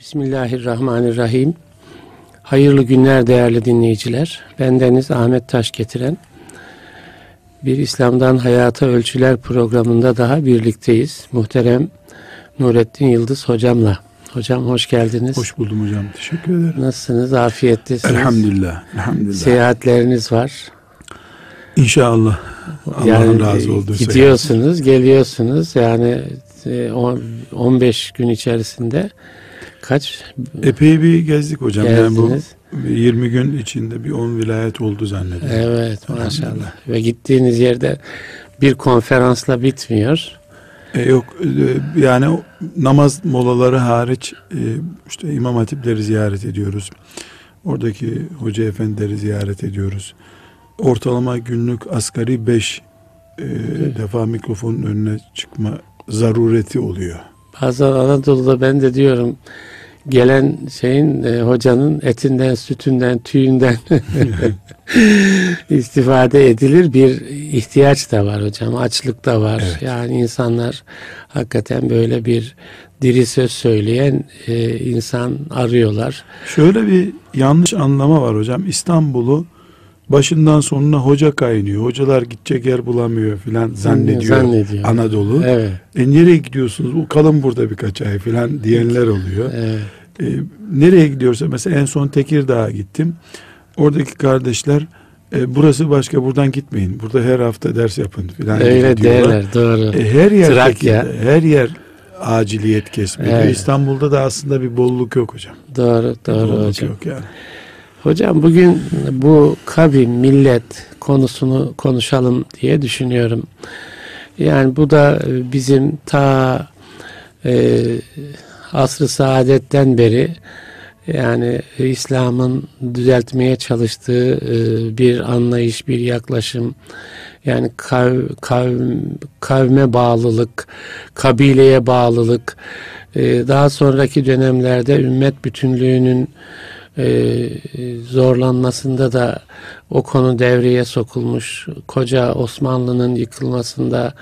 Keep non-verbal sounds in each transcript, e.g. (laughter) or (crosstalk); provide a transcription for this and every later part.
Bismillahirrahmanirrahim. Hayırlı günler değerli dinleyiciler. Bendeniz Ahmet Taş getiren bir İslam'dan Hayata Ölçüler programında daha birlikteyiz. Muhterem Nurettin Yıldız hocamla. Hocam hoş geldiniz. Hoş buldum hocam. Teşekkür ederim. Nasılsınız? Afiyettesiniz. Elhamdülillah. Elhamdülillah. Seyahatleriniz var. İnşallah. Allah'ın yani razı olduğu Gidiyorsunuz, seyahat. geliyorsunuz. Yani 15 gün içerisinde kaç? Epey bir gezdik hocam. Gezdiniz. Yani bu 20 gün içinde bir 10 vilayet oldu zannediyorum. Evet maşallah. Ve gittiğiniz yerde bir konferansla bitmiyor. E, yok e, yani namaz molaları hariç e, işte imam hatipleri ziyaret ediyoruz. Oradaki hoca efendileri ziyaret ediyoruz. Ortalama günlük asgari 5 e, defa mikrofonun önüne çıkma zarureti oluyor. Bazen Anadolu'da ben de diyorum gelen şeyin e, hocanın etinden, sütünden, tüyünden (laughs) istifade edilir bir ihtiyaç da var hocam. Açlık da var. Evet. Yani insanlar hakikaten böyle bir diri söz söyleyen e, insan arıyorlar. Şöyle bir yanlış anlama var hocam. İstanbul'u başından sonuna hoca kaynıyor. Hocalar gidecek yer bulamıyor filan zannediyor, zannediyor. Anadolu. Evet. E nereye gidiyorsunuz? Kalın burada birkaç ay filan diyenler oluyor. Evet. E, nereye gidiyorsa mesela en son Tekirdağ'a gittim. Oradaki kardeşler e, burası başka buradan gitmeyin. Burada her hafta ders yapın filan Öyle derler doğru. E, her yer Trakya. her yer aciliyet kesmiyor. Evet. İstanbul'da da aslında bir bolluk yok hocam. Doğru doğru bolluk hocam. Yok yani. Hocam bugün bu kavim, millet konusunu konuşalım diye düşünüyorum. Yani bu da bizim ta e, asr-ı saadetten beri yani İslam'ın düzeltmeye çalıştığı e, bir anlayış, bir yaklaşım. Yani kav, kav, kavme bağlılık, kabileye bağlılık, e, daha sonraki dönemlerde ümmet bütünlüğünün e, zorlanmasında da o konu devreye sokulmuş. Koca Osmanlı'nın yıkılmasında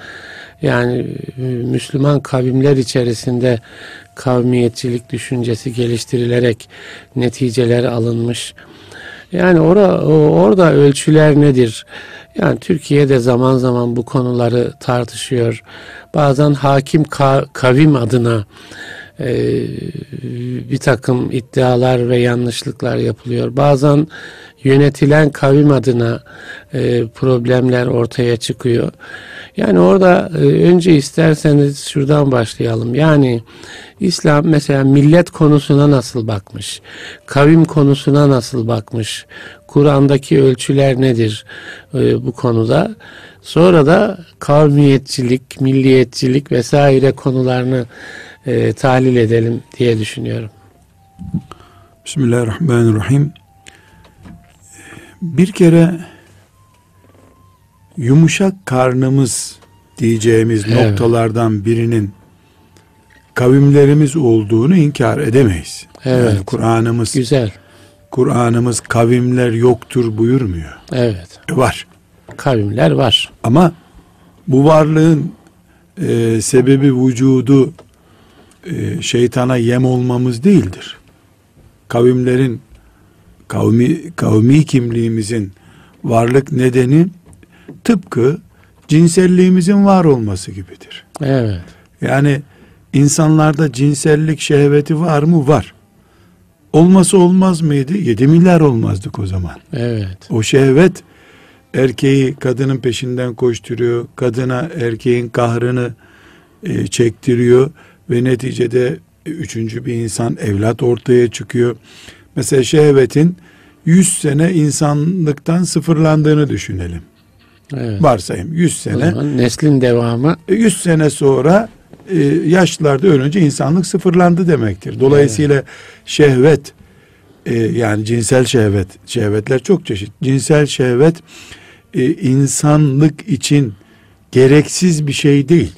yani e, Müslüman kavimler içerisinde kavmiyetçilik düşüncesi geliştirilerek neticeler alınmış. Yani ora, orada ölçüler nedir? Yani Türkiye'de zaman zaman bu konuları tartışıyor. Bazen hakim kavim adına e, bir takım iddialar ve yanlışlıklar yapılıyor. Bazen yönetilen kavim adına e, problemler ortaya çıkıyor. Yani orada e, önce isterseniz şuradan başlayalım. Yani İslam mesela millet konusuna nasıl bakmış? Kavim konusuna nasıl bakmış? Kur'an'daki ölçüler nedir e, bu konuda? Sonra da kavmiyetçilik, milliyetçilik vesaire konularını e, tahlil edelim diye düşünüyorum. Bismillahirrahmanirrahim. Bir kere yumuşak karnımız diyeceğimiz evet. noktalardan birinin kavimlerimiz olduğunu inkar edemeyiz. Evet. Yani Kur'an'ımız güzel. Kur'an'ımız kavimler yoktur buyurmuyor. Evet. E, var. Kavimler var. Ama bu varlığın e, sebebi vücudu e, şeytana yem olmamız değildir. Kavimlerin kavmi kavmi kimliğimizin varlık nedeni tıpkı cinselliğimizin var olması gibidir. Evet. Yani insanlarda cinsellik şehveti var mı? Var. Olması olmaz mıydı? 7 milyar olmazdık o zaman. Evet. O şehvet erkeği kadının peşinden koşturuyor. Kadına erkeğin kahrını e, çektiriyor ve neticede üçüncü bir insan evlat ortaya çıkıyor. Mesela şehvetin 100 sene insanlıktan sıfırlandığını düşünelim. Evet. Varsayım 100 sene. neslin devamı. 100 sene sonra e, yaşlılarda ölünce insanlık sıfırlandı demektir. Dolayısıyla evet. şehvet e, yani cinsel şehvet, şehvetler çok çeşit. Cinsel şehvet e, insanlık için gereksiz bir şey değil.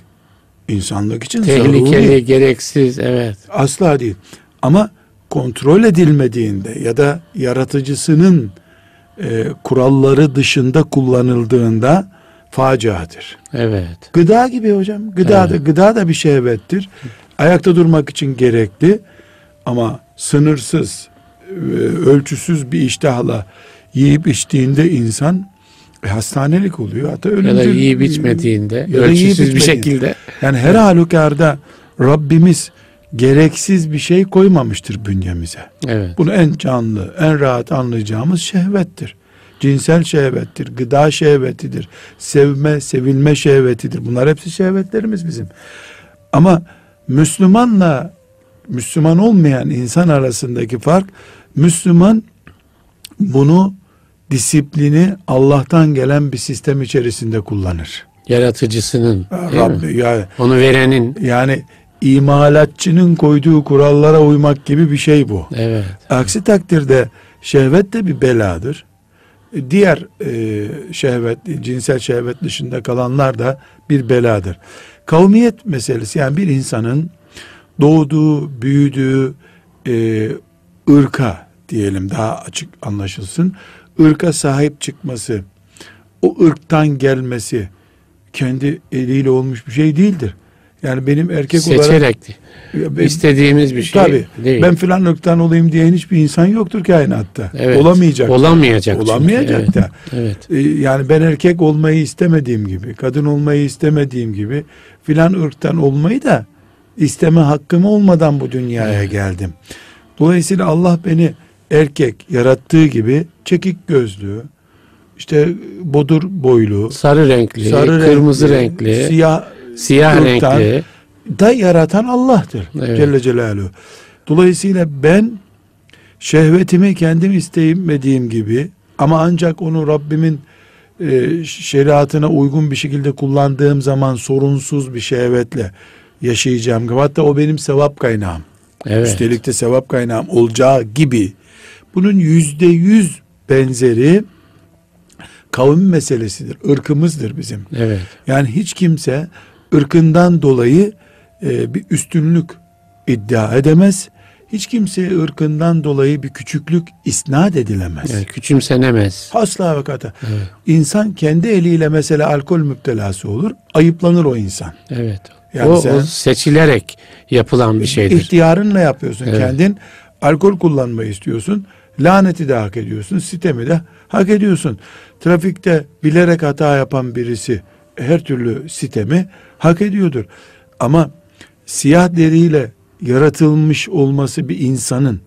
İnsanlık için tehlikeli, zaruri. gereksiz, evet. Asla değil. Ama kontrol edilmediğinde ya da yaratıcısının e, kuralları dışında kullanıldığında faciadır. Evet. Gıda gibi hocam. Gıda evet. da gıda da bir şehvettir. Ayakta durmak için gerekli. Ama sınırsız, e, ölçüsüz bir iştahla yiyip içtiğinde insan e, hastanelik oluyor. Hatta ölümcül, ya da yiyip içmediğinde, ya ölçüsüz bir şekilde. Yani her halükarda Rabbimiz gereksiz bir şey koymamıştır bünyemize. Evet. Bunu en canlı, en rahat anlayacağımız şehvettir. Cinsel şehvettir, gıda şehvetidir, sevme, sevilme şehvetidir. Bunlar hepsi şehvetlerimiz bizim. Ama Müslümanla Müslüman olmayan insan arasındaki fark Müslüman bunu disiplini Allah'tan gelen bir sistem içerisinde kullanır. Yaratıcısının, Rabbi, yani, onu verenin. Yani imalatçının koyduğu kurallara uymak gibi bir şey bu. Evet. Aksi takdirde şehvet de bir beladır. Diğer e, şehvet, cinsel şehvet dışında kalanlar da bir beladır. Kavmiyet meselesi yani bir insanın doğduğu, büyüdüğü e, ırka diyelim daha açık anlaşılsın. ırka sahip çıkması, o ırktan gelmesi kendi eliyle olmuş bir şey değildir. Yani benim erkek Seçerek olarak ben, istediğimiz bir şey tabii, değil. Ben filan ırktan olayım diyen hiçbir insan yoktur kainatta. Evet, olamayacak. Olamayacak. Olamayacak çünkü. da. Evet, evet. Yani ben erkek olmayı istemediğim gibi, kadın olmayı istemediğim gibi filan ırktan olmayı da isteme hakkım olmadan bu dünyaya evet. geldim. Dolayısıyla Allah beni erkek yarattığı gibi çekik gözlü, işte bodur boylu, sarı renkli, sarı kırmızı renkli, renkli siyah siyah renkli da yaratan Allah'tır evet. Celle Celaluhu. Dolayısıyla ben şehvetimi kendim isteyemediğim gibi ama ancak onu Rabbimin e, şeriatına uygun bir şekilde kullandığım zaman sorunsuz bir şehvetle yaşayacağım. Hatta o benim sevap kaynağım. Evet. Üstelik de sevap kaynağım olacağı gibi. Bunun yüzde yüz benzeri kavim meselesidir. ırkımızdır bizim. Evet. Yani hiç kimse ırkından dolayı e, bir üstünlük iddia edemez. Hiç kimseye ırkından dolayı bir küçüklük isnat edilemez. Yani küçümsenemez. Asla ve kata. Evet. İnsan kendi eliyle mesela alkol müptelası olur. Ayıplanır o insan. Evet. Yani o, sen, o seçilerek yapılan bir şeydir. İhtiyarınla yapıyorsun. Evet. Kendin alkol kullanmayı istiyorsun. Laneti de hak ediyorsun. Sitemi de hak ediyorsun. Trafikte bilerek hata yapan birisi her türlü sitemi hak ediyordur. Ama siyah deriyle yaratılmış olması bir insanın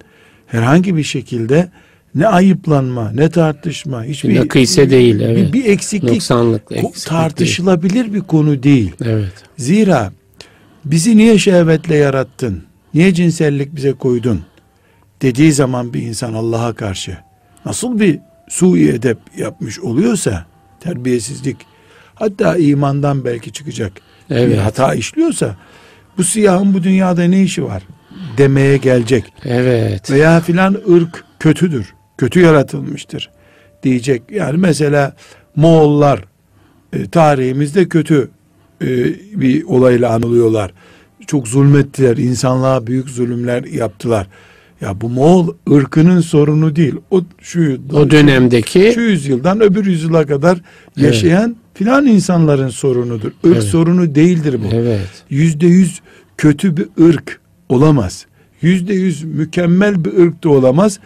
herhangi bir şekilde ne ayıplanma, ne tartışma, hiçbir nakise değil, evet. bir, bir eksiklik, Noksanlık, eksiklik tartışılabilir değil. bir konu değil. Evet. Zira bizi niye şehvetle yarattın? Niye cinsellik bize koydun? Dediği zaman bir insan Allah'a karşı nasıl bir sui edep yapmış oluyorsa terbiyesizlik hatta imandan belki çıkacak evet. bir hata işliyorsa bu siyahın bu dünyada ne işi var demeye gelecek. Evet. Veya filan ırk kötüdür. Kötü yaratılmıştır diyecek. Yani mesela Moğollar e, tarihimizde kötü e, bir olayla anılıyorlar. Çok zulmettiler. insanlığa büyük zulümler yaptılar. Ya bu Moğol ırkının sorunu değil. O şu o dönemdeki şu yüzyıldan öbür yüzyıla kadar yaşayan. Filan insanların sorunudur. Irk evet. sorunu değildir bu. Evet. Yüzde yüz kötü bir ırk olamaz. Yüzde yüz mükemmel bir ırk da olamaz.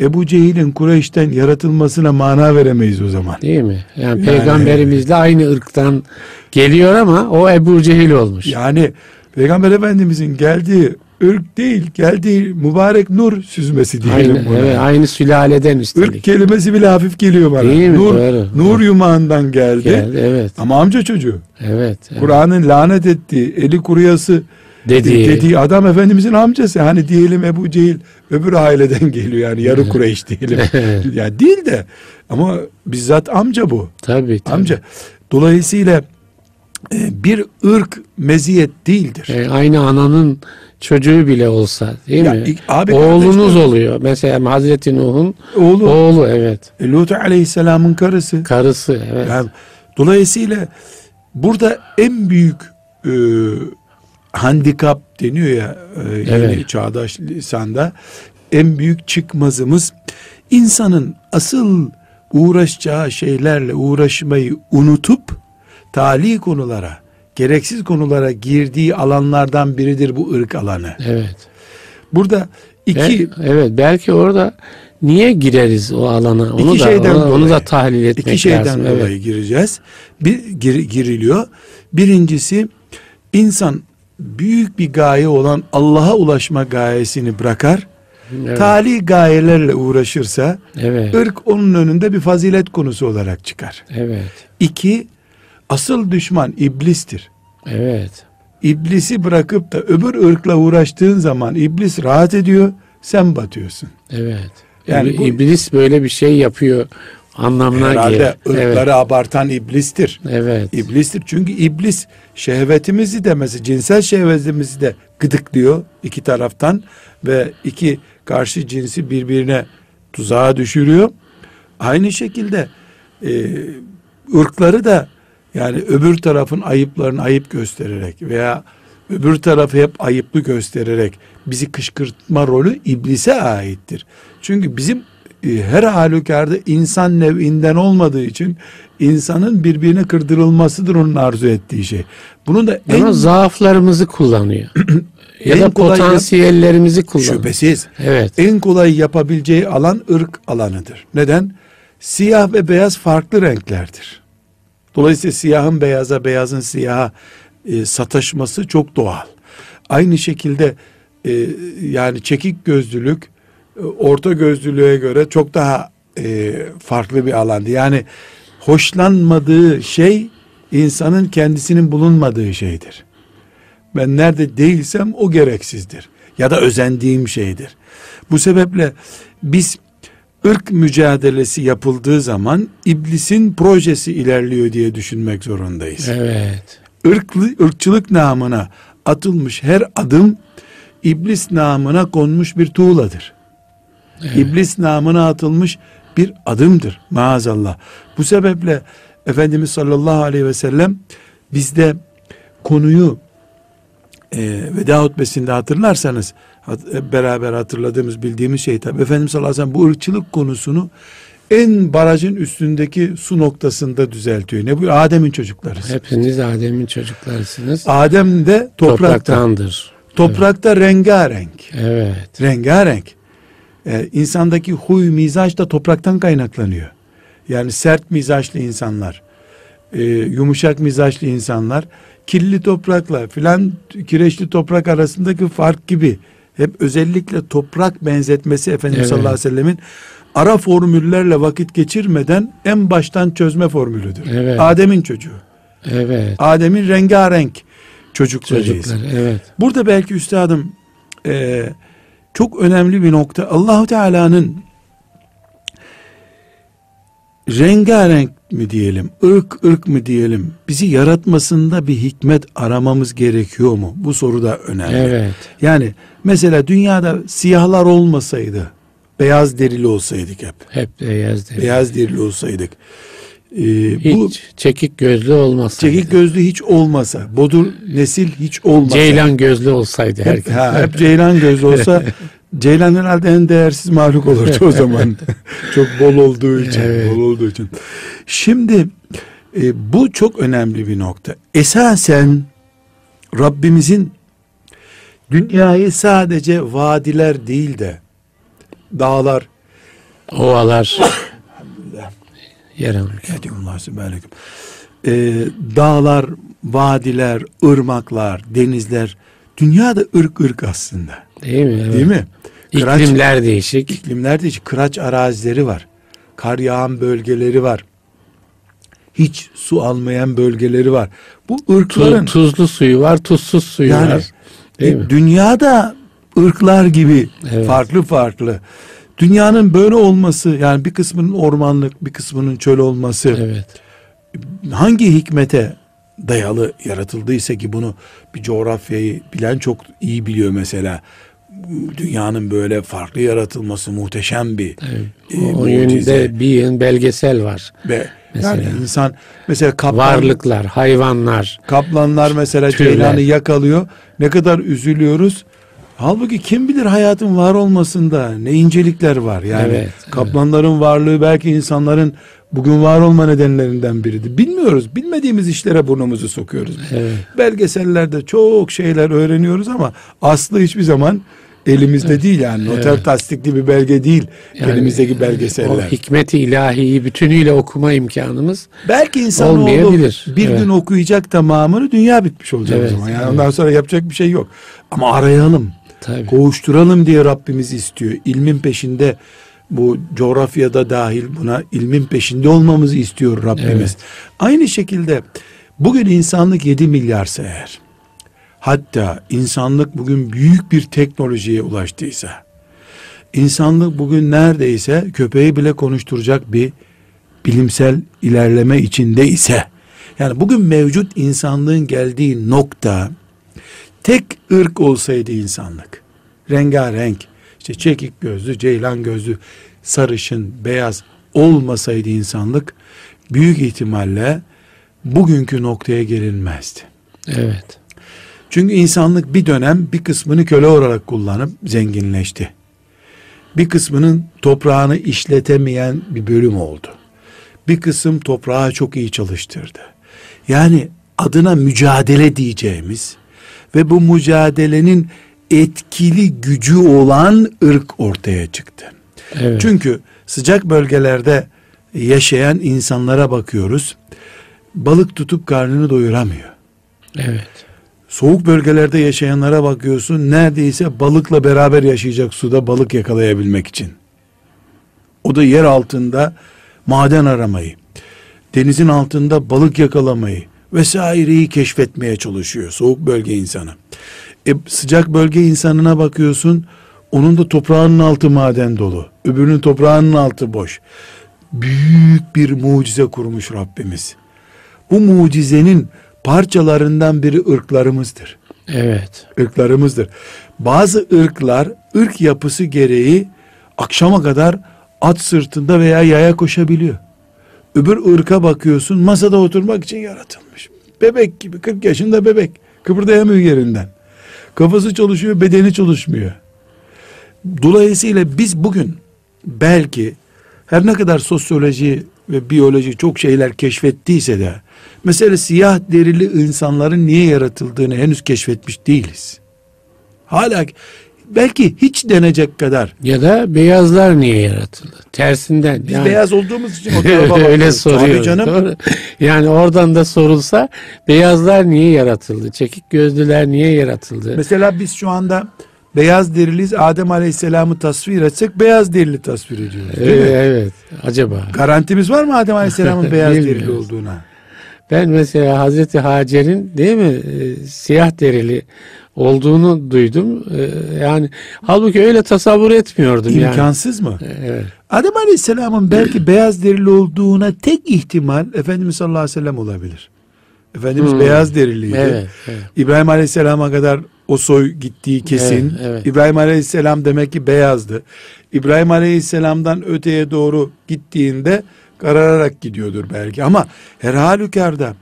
Ebu Cehil'in Kureyş'ten yaratılmasına mana veremeyiz o zaman. Değil mi? Yani, yani peygamberimiz de aynı ırktan geliyor ama o Ebu Cehil olmuş. Yani Peygamber Efendimizin geldiği ırk değil, geldiği mübarek nur süzmesi diyelim aynı, buna. Evet, aynı sülaleden üstelik. Irk kelimesi bile hafif geliyor bana. Değil mi? Nur, Doğru. nur yumağından geldi. geldi evet. Ama amca çocuğu. Evet. evet. Kur'an'ın lanet ettiği, eli kuruyası dediği. dediği adam Efendimizin amcası. Hani diyelim Ebu Cehil öbür aileden geliyor yani yarı Kureyş diyelim. (laughs) yani değil de ama bizzat amca bu. Tabii, tabii. Amca. Dolayısıyla e, bir ırk meziyet değildir. E, aynı ananın çocuğu bile olsa değil ya, mi? Abi Oğlunuz oluyor. Mesela Hazreti Nuh'un oğlu. oğlu evet. E, Lut Aleyhisselam'ın karısı. Karısı evet. Yani, dolayısıyla burada en büyük e, handikap deniyor ya e, yeni evet. çağdaş lisanda en büyük çıkmazımız insanın asıl uğraşacağı şeylerle uğraşmayı unutup tali konulara gereksiz konulara girdiği alanlardan biridir bu ırk alanı. Evet. Burada İki, Bel, evet belki orada niye gireriz o alana? Onu iki da, şeyden onu, dolayı, onu da tahlil etmek iki şeyden lazım. dolayı evet. gireceğiz. Bir gir, giriliyor. Birincisi insan büyük bir gaye olan Allah'a ulaşma gayesini bırakar. Evet. Tali gayelerle uğraşırsa evet. ırk onun önünde bir fazilet konusu olarak çıkar. Evet. İki, asıl düşman iblistir. Evet. İblisi bırakıp da öbür ırkla uğraştığın zaman iblis rahat ediyor, sen batıyorsun. Evet. Yani bu, iblis böyle bir şey yapıyor anlamına herhalde gelir. ırkları evet. abartan iblistir. Evet. İblistir. Çünkü iblis şehvetimizi de mesela cinsel şehvetimizi de gıdıklıyor iki taraftan ve iki karşı cinsi birbirine tuzağa düşürüyor. Aynı şekilde e, ırkları da yani öbür tarafın ayıplarını ayıp göstererek veya öbür tarafı hep ayıplı göstererek bizi kışkırtma rolü iblise aittir. Çünkü bizim e, her halükarda insan nevinden olmadığı için insanın birbirine kırdırılmasıdır onun arzu ettiği şey. Bunu (clears throat) da en Ama zaaflarımızı kullanıyor. ya da potansiyellerimizi kullanıyor. Şüphesiz. Evet. En kolay yapabileceği alan ırk alanıdır. Neden? Siyah ve beyaz farklı renklerdir. Dolayısıyla siyahın beyaza, beyazın siyaha e, sataşması çok doğal. Aynı şekilde e, yani çekik gözlülük e, orta gözlülüğe göre çok daha e, farklı bir alandı. Yani hoşlanmadığı şey insanın kendisinin bulunmadığı şeydir. Ben nerede değilsem o gereksizdir. Ya da özendiğim şeydir. Bu sebeple biz ırk mücadelesi yapıldığı zaman iblisin projesi ilerliyor diye düşünmek zorundayız. Evet. Irklı, ırkçılık namına atılmış her adım iblis namına konmuş bir tuğladır. Evet. İblis namına atılmış bir adımdır maazallah. Bu sebeple Efendimiz sallallahu aleyhi ve sellem bizde konuyu e, veda hutbesinde hatırlarsanız beraber hatırladığımız bildiğimiz şey tabi Efendimiz sallallahu aleyhi ve sellem bu ırkçılık konusunu en barajın üstündeki su noktasında düzeltiyor. Ne bu? Adem'in çocuklarız. Hepiniz Adem'in çocuklarısınız. Adem de toprakta. topraktandır. Toprakta evet. rengarenk. Evet. Rengarenk. Ee, insandaki huy mizaç da topraktan kaynaklanıyor. Yani sert mizaçlı insanlar, e, yumuşak mizaçlı insanlar, kirli toprakla filan kireçli toprak arasındaki fark gibi hep özellikle toprak benzetmesi Efendimiz evet. sallallahu aleyhi ve sellemin ara formüllerle vakit geçirmeden en baştan çözme formülüdür. Evet. Adem'in çocuğu. Evet. Adem'in rengarenk çocuklarıyız. Çocuklar, evet. Burada belki üstadım e, çok önemli bir nokta. Allahu Teala'nın rengarenk mi diyelim, ırk ırk mı diyelim, bizi yaratmasında bir hikmet aramamız gerekiyor mu? Bu soru da önemli. Evet. Yani mesela dünyada siyahlar olmasaydı, beyaz derili olsaydık hep. Hep beyaz derili. Beyaz derili olsaydık. Ee, hiç bu, çekik gözlü olmasaydı. Çekik gözlü hiç olmasa, bodur nesil hiç olmasa. Ceylan gözlü olsaydı herkes. Hep, ha, hep ceylan gözlü olsa (laughs) Ceylan herhalde en değersiz mahluk olurdu o zaman. (laughs) çok bol olduğu için, evet. bol olduğu için. Şimdi e, bu çok önemli bir nokta. Esasen Rabbimizin dünyayı sadece vadiler değil de dağlar, ovalar, yer e, dağlar, vadiler, ırmaklar, denizler dünyada ırk ırk aslında. Değil mi? Evet. Değil mi? Kıraç, iklimler değişik. İklimler değişik. Kıraç arazileri var. Kar yağan bölgeleri var. Hiç su almayan bölgeleri var. Bu ırkların Tuz, tuzlu suyu var, tuzsuz suyu yani, var. Değil e, mi? Dünyada ırklar gibi evet. farklı farklı. Dünyanın böyle olması yani bir kısmının ormanlık, bir kısmının çöl olması. Evet. Hangi hikmete dayalı yaratıldıysa ki bunu bir coğrafyayı bilen çok iyi biliyor mesela dünyanın böyle farklı yaratılması muhteşem bir evet. e, o yönde bir yön belgesel var. Ve mesela. yani insan mesela kaplan, varlıklar, hayvanlar, kaplanlar mesela türler. ceylanı yakalıyor. Ne kadar üzülüyoruz. Halbuki kim bilir hayatın var olmasında ne incelikler var. Yani evet, kaplanların evet. varlığı belki insanların bugün var olma nedenlerinden biridir. Bilmiyoruz. Bilmediğimiz işlere burnumuzu sokuyoruz. Evet. Belgesellerde çok şeyler öğreniyoruz ama aslı hiçbir zaman Elimizde evet. değil yani. Noter evet. tasdikli bir belge değil. Yani, elimizdeki belgeseller. O hikmeti ilahiyi bütünüyle okuma imkanımız Belki insan olmayabilir. bir evet. gün okuyacak tamamını dünya bitmiş olacak evet, o zaman. Yani evet. ondan sonra yapacak bir şey yok. Ama arayalım. Tabii. Koğuşturalım diye Rabbimiz istiyor. İlmin peşinde bu coğrafyada dahil buna ilmin peşinde olmamızı istiyor Rabbimiz. Evet. Aynı şekilde bugün insanlık 7 milyarsa eğer hatta insanlık bugün büyük bir teknolojiye ulaştıysa insanlık bugün neredeyse köpeği bile konuşturacak bir bilimsel ilerleme içinde ise yani bugün mevcut insanlığın geldiği nokta tek ırk olsaydı insanlık rengarenk işte çekik gözlü, ceylan gözlü, sarışın, beyaz olmasaydı insanlık büyük ihtimalle bugünkü noktaya gelinmezdi. Evet. Çünkü insanlık bir dönem bir kısmını köle olarak kullanıp zenginleşti. Bir kısmının toprağını işletemeyen bir bölüm oldu. Bir kısım toprağı çok iyi çalıştırdı. Yani adına mücadele diyeceğimiz ve bu mücadelenin etkili gücü olan ırk ortaya çıktı. Evet. Çünkü sıcak bölgelerde yaşayan insanlara bakıyoruz. Balık tutup karnını doyuramıyor. Evet. Soğuk bölgelerde yaşayanlara bakıyorsun neredeyse balıkla beraber yaşayacak suda balık yakalayabilmek için. O da yer altında maden aramayı, denizin altında balık yakalamayı vesaireyi keşfetmeye çalışıyor soğuk bölge insanı. E, sıcak bölge insanına bakıyorsun. Onun da toprağının altı maden dolu. Öbürünün toprağının altı boş. Büyük bir mucize kurmuş Rabbimiz. Bu mucizenin parçalarından biri ırklarımızdır. Evet. Irklarımızdır. Bazı ırklar ırk yapısı gereği akşama kadar at sırtında veya yaya koşabiliyor. Öbür ırka bakıyorsun masada oturmak için yaratılmış. Bebek gibi 40 yaşında bebek. Kıpırdayamıyor yerinden. Kafası çalışıyor, bedeni çalışmıyor. Dolayısıyla biz bugün belki her ne kadar sosyoloji ve biyoloji çok şeyler keşfettiyse de mesela siyah derili insanların niye yaratıldığını henüz keşfetmiş değiliz. Hala belki hiç denecek kadar. Ya da beyazlar niye yaratıldı? Tersinden. Biz yani, beyaz olduğumuz için (laughs) o tarafa Öyle soruyoruz. canım. Doğru. Yani oradan da sorulsa beyazlar niye yaratıldı? Çekik gözlüler niye yaratıldı? Mesela biz şu anda beyaz deriliyiz. Adem Aleyhisselam'ı tasvir etsek beyaz derili tasvir ediyoruz. Değil evet, mi? evet. Acaba. Garantimiz var mı Adem Aleyhisselam'ın (laughs) beyaz derili olduğuna? Ben mesela Hazreti Hacer'in değil mi e, siyah derili olduğunu duydum. Ee, yani halbuki öyle tasavvur etmiyordum İmkansız yani. mı? Evet. Adem Aleyhisselam'ın belki (clears throat) beyaz derili olduğuna tek ihtimal Efendimiz sallallahu aleyhi ve sellem olabilir. Efendimiz hmm. beyaz deriliydi. Evet, evet. İbrahim Aleyhisselam'a kadar o soy gittiği kesin. Evet, evet. İbrahim Aleyhisselam demek ki beyazdı. İbrahim Aleyhisselam'dan öteye doğru gittiğinde karararak gidiyordur belki ama her halükarda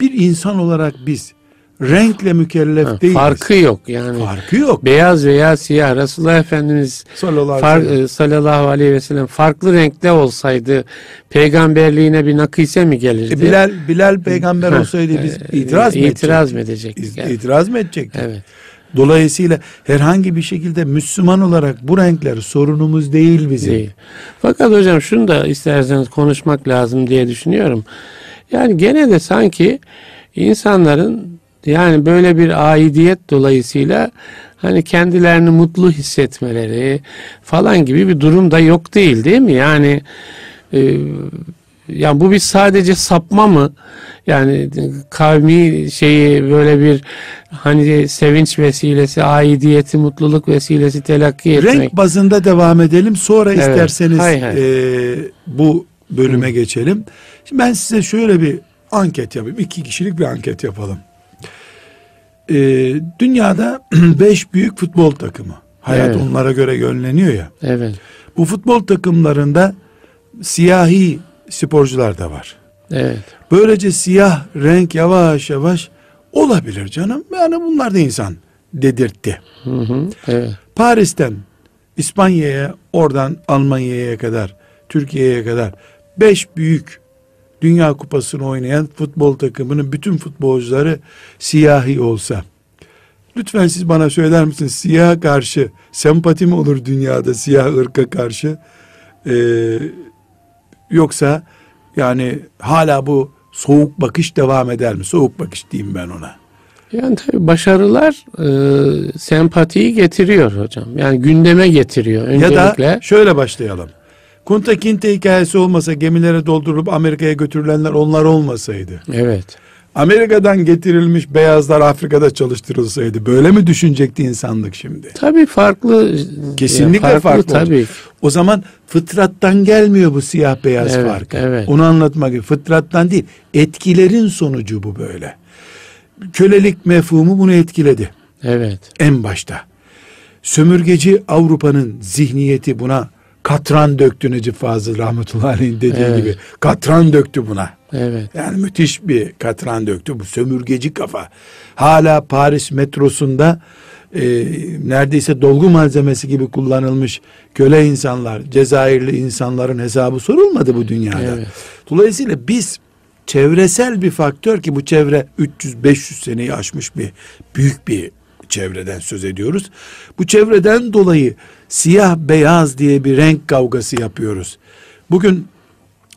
bir insan olarak biz renkle mükellef ha, değiliz. Farkı yok yani. Farkı yok. Beyaz veya siyah Resulullah Efendimiz sallallahu, far, aleyhi, sallallahu aleyhi ve sellem farklı renkte olsaydı peygamberliğine bir nakise mi gelirdi? E Bilal, Bilal peygamber olsaydı biz e, itiraz mı itiraz mı edecektik? Yani? İtiraz mı edecektik? Evet. Dolayısıyla herhangi bir şekilde Müslüman olarak bu renkler sorunumuz değil bizim. Değil. Fakat hocam şunu da isterseniz konuşmak lazım diye düşünüyorum. Yani gene de sanki insanların yani böyle bir aidiyet dolayısıyla hani kendilerini mutlu hissetmeleri falan gibi bir durum da yok değil değil mi? Yani e, yani bu bir sadece sapma mı? Yani kavmi şeyi böyle bir hani sevinç vesilesi, aidiyeti, mutluluk vesilesi telakki etmek. Renk bazında devam edelim. Sonra evet. isterseniz hay hay. E, bu bölüme Hı. geçelim. Şimdi ben size şöyle bir anket yapayım. İki kişilik bir anket yapalım e, dünyada (clears throat) beş büyük futbol takımı. Hayat evet. onlara göre yönleniyor ya. Evet. Bu futbol takımlarında siyahi sporcular da var. Evet. Böylece siyah renk yavaş yavaş olabilir canım. Yani bunlar da insan dedirtti. Hı hı, evet. Paris'ten İspanya'ya, oradan Almanya'ya kadar, Türkiye'ye kadar beş büyük Dünya Kupası'nı oynayan futbol takımının bütün futbolcuları siyahi olsa Lütfen siz bana söyler misiniz siyah karşı sempati mi olur dünyada siyah ırka karşı? Ee, yoksa yani hala bu soğuk bakış devam eder mi? Soğuk bakış diyeyim ben ona. Yani tabii başarılar e, sempatiyi getiriyor hocam. Yani gündeme getiriyor. Öncelikle... Ya da şöyle başlayalım. Kunta Kinte hikayesi olmasa gemilere doldurup Amerika'ya götürülenler onlar olmasaydı. Evet. Amerika'dan getirilmiş beyazlar Afrika'da çalıştırılsaydı böyle mi düşünecekti insanlık şimdi? Tabii farklı. Kesinlikle farklı. farklı tabii. O zaman fıtrattan gelmiyor bu siyah beyaz evet, farkı. Evet. Onu anlatmak gibi fıtrattan değil etkilerin sonucu bu böyle. Kölelik mefhumu bunu etkiledi. Evet. En başta. Sömürgeci Avrupa'nın zihniyeti buna katran döktü Necip Fazıl rahmetullahi dediği evet. gibi. Katran döktü buna. Evet. Yani müthiş bir katran döktü bu sömürgeci kafa. Hala Paris metrosunda e, neredeyse dolgu malzemesi gibi kullanılmış köle insanlar, Cezayirli insanların hesabı sorulmadı bu dünyada. Evet. Dolayısıyla biz çevresel bir faktör ki bu çevre 300-500 seneyi aşmış bir büyük bir çevreden söz ediyoruz. Bu çevreden dolayı siyah beyaz diye bir renk kavgası yapıyoruz. Bugün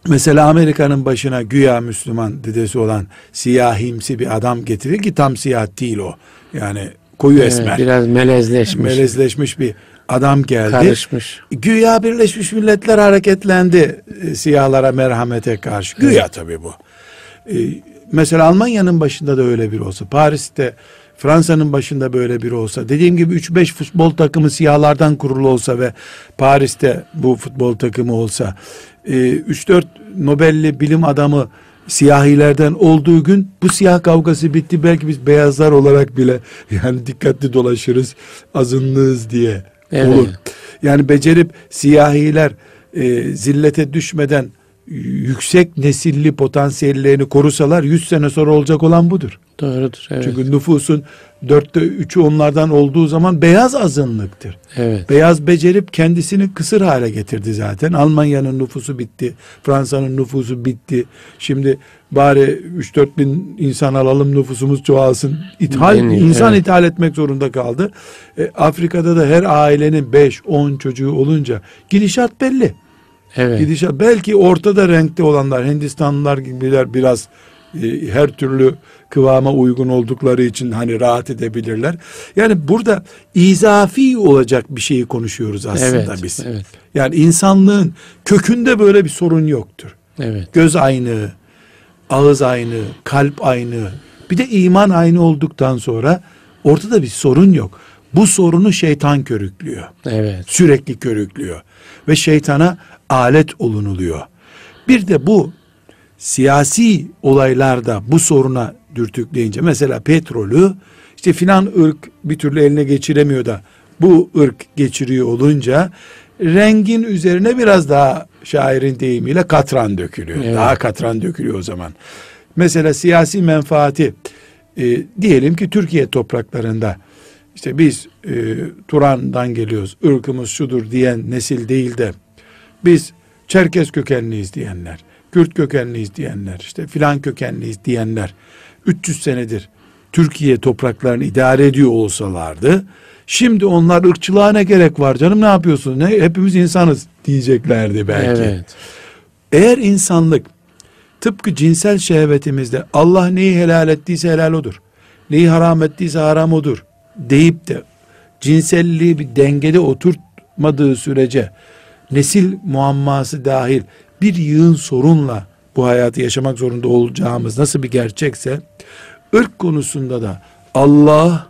mesela Amerika'nın başına güya Müslüman dedesi olan siyahimsi bir adam getirir ki tam siyah değil o. Yani koyu evet, esmer. Biraz melezleşmiş. Melezleşmiş bir adam geldi. Karışmış. Güya Birleşmiş Milletler hareketlendi e, siyahlara merhamete karşı. Güya evet. tabii bu. E, mesela Almanya'nın başında da öyle bir olsa, Paris'te Fransa'nın başında böyle biri olsa, dediğim gibi 3-5 futbol takımı siyahlardan kurulu olsa ve Paris'te bu futbol takımı olsa, 3-4 e, Nobel'li bilim adamı siyahilerden olduğu gün bu siyah kavgası bitti. Belki biz beyazlar olarak bile (laughs) yani dikkatli dolaşırız, azınlığız diye evet. olur. Yani becerip siyahiler e, zillete düşmeden yüksek nesilli potansiyellerini korusalar 100 sene sonra olacak olan budur. Doğrudur. Evet. Çünkü nüfusun dörtte üçü onlardan olduğu zaman beyaz azınlıktır. Evet. Beyaz becerip kendisini kısır hale getirdi zaten. Almanya'nın nüfusu bitti. Fransa'nın nüfusu bitti. Şimdi bari 3-4 bin insan alalım nüfusumuz çoğalsın. İthal, Yeni, insan evet. ithal etmek zorunda kaldı. E, Afrika'da da her ailenin 5-10 çocuğu olunca gidişat belli. Evet. Gidişat belki ortada renkte olanlar Hindistanlılar gibiler biraz e, her türlü kıvama uygun oldukları için hani rahat edebilirler. Yani burada izafi olacak bir şeyi konuşuyoruz aslında evet, biz. Evet. Yani insanlığın kökünde böyle bir sorun yoktur. Evet. Göz aynı, ağız aynı, kalp aynı. Bir de iman aynı olduktan sonra ortada bir sorun yok. Bu sorunu şeytan körüklüyor. Evet. Sürekli körüklüyor. Ve şeytana alet olunuluyor. Bir de bu siyasi olaylarda bu soruna dürtükleyince mesela petrolü işte filan ırk bir türlü eline geçiremiyor da bu ırk geçiriyor olunca rengin üzerine biraz daha şairin deyimiyle katran dökülüyor. Evet. Daha katran dökülüyor o zaman. Mesela siyasi menfaati e, diyelim ki Türkiye topraklarında işte biz e, Turan'dan geliyoruz, ırkımız şudur diyen nesil değil de biz Çerkez kökenliyiz diyenler, Kürt kökenliyiz diyenler, işte filan kökenliyiz diyenler 300 senedir Türkiye topraklarını idare ediyor olsalardı şimdi onlar ırkçılığa ne gerek var canım ne yapıyorsun ne hepimiz insanız diyeceklerdi belki. Evet. Eğer insanlık tıpkı cinsel şehvetimizde Allah neyi helal ettiyse helal odur. Neyi haram ettiyse haram odur deyip de cinselliği bir dengede oturtmadığı sürece nesil muamması dahil bir yığın sorunla bu hayatı yaşamak zorunda olacağımız nasıl bir gerçekse ırk konusunda da Allah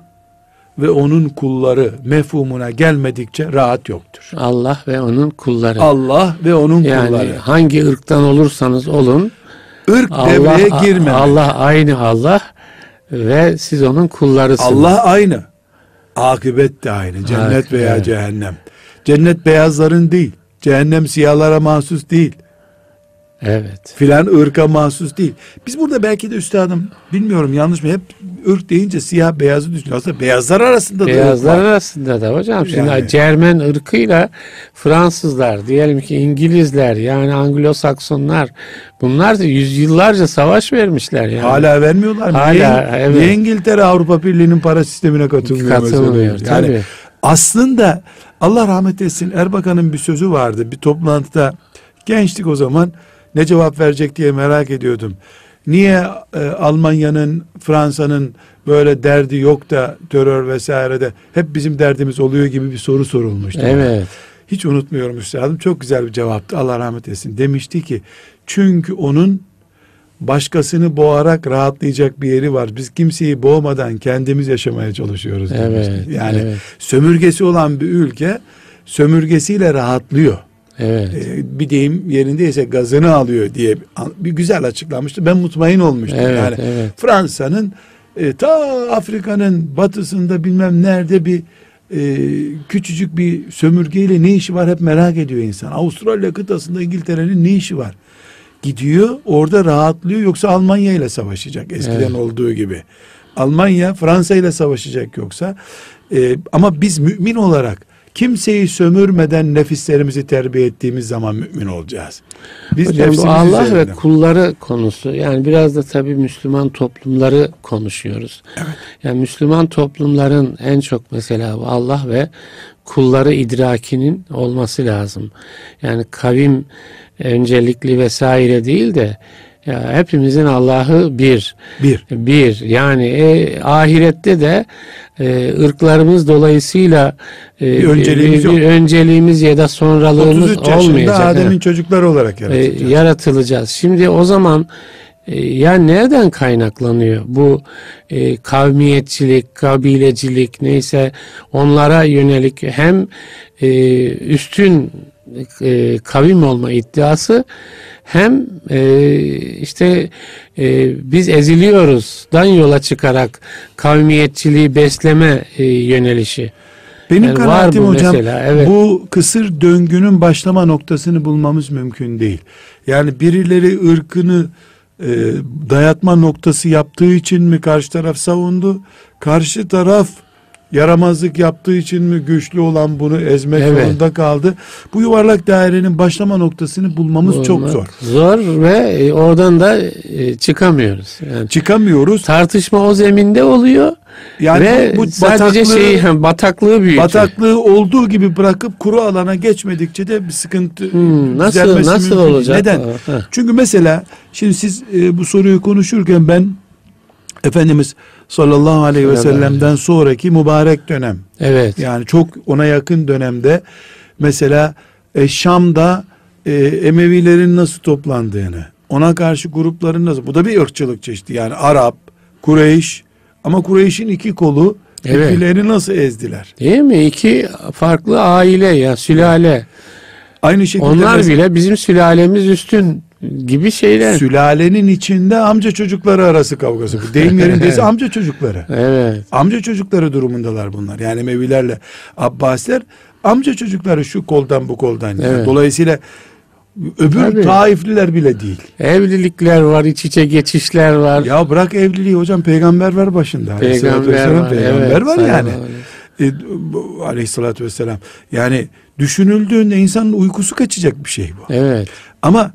ve onun kulları mefhumuna gelmedikçe rahat yoktur. Allah ve onun kulları. Allah ve onun yani kulları. hangi ırktan olursanız olun ırk Allah, devreye girmemek. Allah aynı Allah ve siz onun kullarısınız. Allah aynı. Akıbet de aynı. Cennet veya evet. cehennem. Cennet beyazların değil. Cehennem siyahlara mahsus değil. Evet. Filan ırka mahsus değil. Biz burada belki de üstadım bilmiyorum yanlış mı hep ırk deyince siyah beyazı düşünüyor. Aslında beyazlar arasında da Beyazlar arasında da hocam. Şimdi yani. Cermen ırkıyla Fransızlar diyelim ki İngilizler yani Anglo-Saksonlar bunlar da yüzyıllarca savaş vermişler yani. Hala vermiyorlar mı? Hala niye, evet. niye İngiltere Avrupa Birliği'nin para sistemine katılmıyor? Katılmıyor yani tabii. Aslında Allah rahmet etsin Erbakan'ın bir sözü vardı bir toplantıda gençlik o zaman ne cevap verecek diye merak ediyordum. Niye e, Almanya'nın, Fransa'nın böyle derdi yok da terör vesairede hep bizim derdimiz oluyor gibi bir soru sorulmuştu. Evet. Hiç unutmuyorum üstadım. Çok güzel bir cevaptı. Allah rahmet etsin. Demişti ki çünkü onun başkasını boğarak rahatlayacak bir yeri var. Biz kimseyi boğmadan kendimiz yaşamaya çalışıyoruz. Evet, yani evet. sömürgesi olan bir ülke sömürgesiyle rahatlıyor. Evet. Ee, bir deyim yerindeyse gazını alıyor diye bir güzel açıklamıştı. Ben mutmain olmuştum. Evet, yani evet. Fransa'nın e, ta Afrika'nın batısında bilmem nerede bir e, küçücük bir sömürgeyle ne işi var hep merak ediyor insan. Avustralya kıtasında İngiltere'nin ne işi var? Gidiyor orada rahatlıyor yoksa Almanya ile savaşacak eskiden evet. olduğu gibi. Almanya Fransa ile savaşacak yoksa e, ama biz mümin olarak kimseyi sömürmeden nefislerimizi terbiye ettiğimiz zaman mümin olacağız. Biz Hocam bu Allah üzerinde. ve kulları konusu yani biraz da tabii Müslüman toplumları konuşuyoruz. Evet. Yani Müslüman toplumların en çok mesela Allah ve kulları idrakinin olması lazım. Yani kavim öncelikli vesaire değil de ya hepimizin Allah'ı bir. Bir. Bir. Yani e, ahirette de e, ırklarımız dolayısıyla e, bir önceliğimiz, bir, bir önceliğimiz ya da sonralığımız olmayacak. Adem'in yani. çocukları olarak yaratılacağız. E, yaratılacağız. Şimdi o zaman e, ya nereden kaynaklanıyor bu e, kavmiyetçilik, kabilecilik neyse onlara yönelik hem e, üstün e, kavim olma iddiası hem e, işte e, biz eziliyoruzdan yola çıkarak kavmiyetçiliği besleme e, yönelişi. Benim yani kanaatim hocam mesela, evet. bu kısır döngünün başlama noktasını bulmamız mümkün değil. Yani birileri ırkını e, dayatma noktası yaptığı için mi karşı taraf savundu? Karşı taraf yaramazlık yaptığı için mi güçlü olan bunu ezmek evet. zorunda kaldı? Bu yuvarlak dairenin başlama noktasını bulmamız Bulmak çok zor. Zor ve e, oradan da e, çıkamıyoruz. Yani çıkamıyoruz. Tartışma o zeminde oluyor. Yani ve bu, bu sadece bataklığı, şey bataklığı büyütüyor. Bataklığı olduğu gibi bırakıp kuru alana geçmedikçe de bir sıkıntı hmm, nasıl nasıl olacak? Neden? Ha. Çünkü mesela şimdi siz e, bu soruyu konuşurken ben Efendimiz sallallahu aleyhi ve sellem'den sonraki mübarek dönem. Evet. Yani çok ona yakın dönemde mesela e, Şam'da e, Emevilerin nasıl toplandığını, ona karşı grupların nasıl, bu da bir ırkçılık çeşidi yani Arap, Kureyş ama Kureyş'in iki kolu evet. nasıl ezdiler? Değil mi? İki farklı aile ya sülale. Aynı şekilde onlar bile bizim sülalemiz üstün gibi şeyler. Sülalenin içinde amca çocukları arası kavgası. Bu deyim yerindeyse (laughs) amca çocukları. Evet. Amca çocukları durumundalar bunlar. Yani Mevilerle Abbasiler amca çocukları şu koldan bu koldan. Evet. Dolayısıyla öbür Tabii. taifliler bile değil. Evlilikler var, iç içe geçişler var. Ya bırak evliliği hocam peygamber var başında. Peygamber var. Peygamber evet, var yani. E, aleyhissalatü vesselam. Yani düşünüldüğünde insanın uykusu kaçacak bir şey bu. Evet. Ama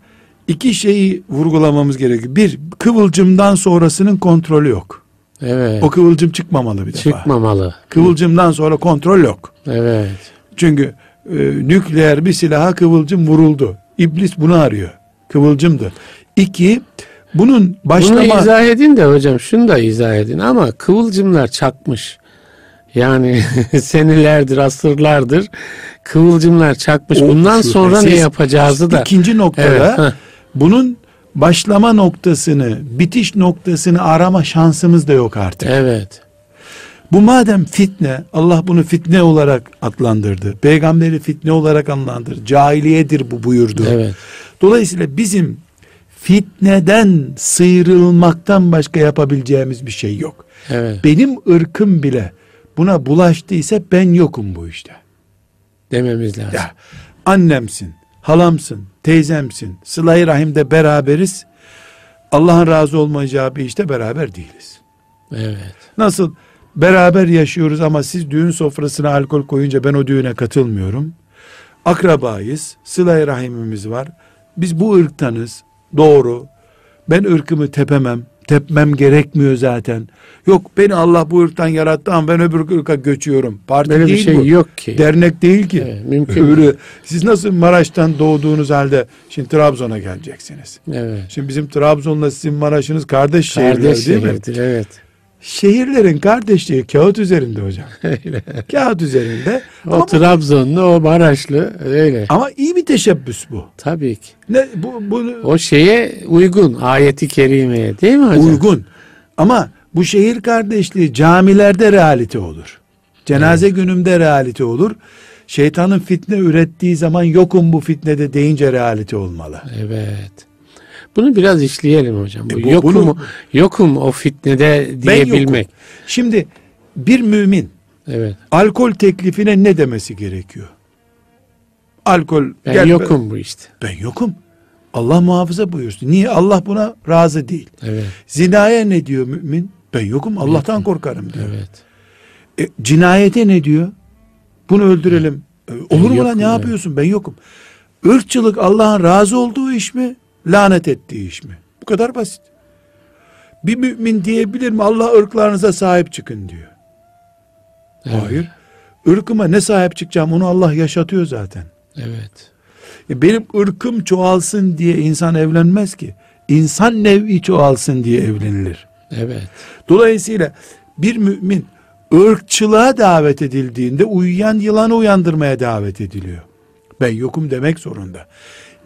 iki şeyi vurgulamamız gerekiyor. Bir, kıvılcımdan sonrasının kontrolü yok. Evet. O kıvılcım çıkmamalı bir defa. Çıkmamalı. Kıvılcımdan sonra kontrol yok. Evet. Çünkü e, nükleer bir silaha kıvılcım vuruldu. İblis bunu arıyor. Kıvılcımdı. İki, bunun başlama... Bunu izah edin de hocam şunu da izah edin ama kıvılcımlar çakmış. Yani (laughs) senelerdir, asırlardır kıvılcımlar çakmış. Bundan sonra ne yapacağızı da... İkinci noktada evet. Bunun başlama noktasını, bitiş noktasını arama şansımız da yok artık. Evet. Bu madem fitne, Allah bunu fitne olarak adlandırdı. Peygamberi fitne olarak adlandırdı. Cahiliyedir bu buyurdu. Evet. Dolayısıyla bizim fitneden sıyrılmaktan başka yapabileceğimiz bir şey yok. Evet. Benim ırkım bile buna bulaştıysa ben yokum bu işte. Dememiz lazım. Ya, annemsin, halamsın, teyzemsin, sıla-i rahimde beraberiz. Allah'ın razı olmayacağı bir işte beraber değiliz. Evet. Nasıl beraber yaşıyoruz ama siz düğün sofrasına alkol koyunca ben o düğüne katılmıyorum. Akrabayız, sıla-i rahimimiz var. Biz bu ırktanız, doğru. Ben ırkımı tepemem, tepmem gerekmiyor zaten. Yok beni Allah bu ırktan yarattı ama ben öbür ırka göçüyorum. Parti Böyle değil bir şey bu. yok ki. Dernek değil ki. Evet, mümkün. Öbürü, siz nasıl Maraş'tan doğduğunuz halde şimdi Trabzon'a geleceksiniz. Evet. Şimdi bizim Trabzon'la sizin Maraş'ınız kardeş, kardeş şehirler değil mi? Evet. Şehirlerin kardeşliği kağıt üzerinde hocam. (laughs) Öyle. Kağıt üzerinde. O ama, Trabzonlu, o Maraşlı öyle. Ama iyi bir teşebbüs bu. Tabii ki. Ne bu bunu O şeye uygun ayeti kerimeye değil mi hocam? Uygun. Ama bu şehir kardeşliği camilerde realite olur. Cenaze evet. günümde realite olur. Şeytanın fitne ürettiği zaman yokum bu fitnede deyince realite olmalı. Evet. Bunu biraz işleyelim hocam. E bu yokum, bunu, yokum o fitnede diyebilmek. Şimdi bir mümin evet. alkol teklifine ne demesi gerekiyor? Alkol ben gel, yokum ben, bu işte. Ben yokum. Allah muhafaza buyursun. Niye? Allah buna razı değil. Evet. Zinaya ne diyor mümin? Ben yokum. Allah'tan yokum. korkarım diyor. Evet. E, cinayete ne diyor? Bunu öldürelim. Evet. Olur mu lan ne yapıyorsun? Ben yokum. Irkçılık Allah'ın razı olduğu iş mi? Lanet ettiği iş mi? Bu kadar basit. Bir mümin diyebilir mi Allah ırklarınıza sahip çıkın diyor. Evet. Hayır. Irkıma ne sahip çıkacağım onu Allah yaşatıyor zaten. Evet. E benim ırkım çoğalsın diye insan evlenmez ki. İnsan nevi çoğalsın diye evlenilir. Evet. Dolayısıyla bir mümin ırkçılığa davet edildiğinde uyuyan yılanı uyandırmaya davet ediliyor. Ben yokum demek zorunda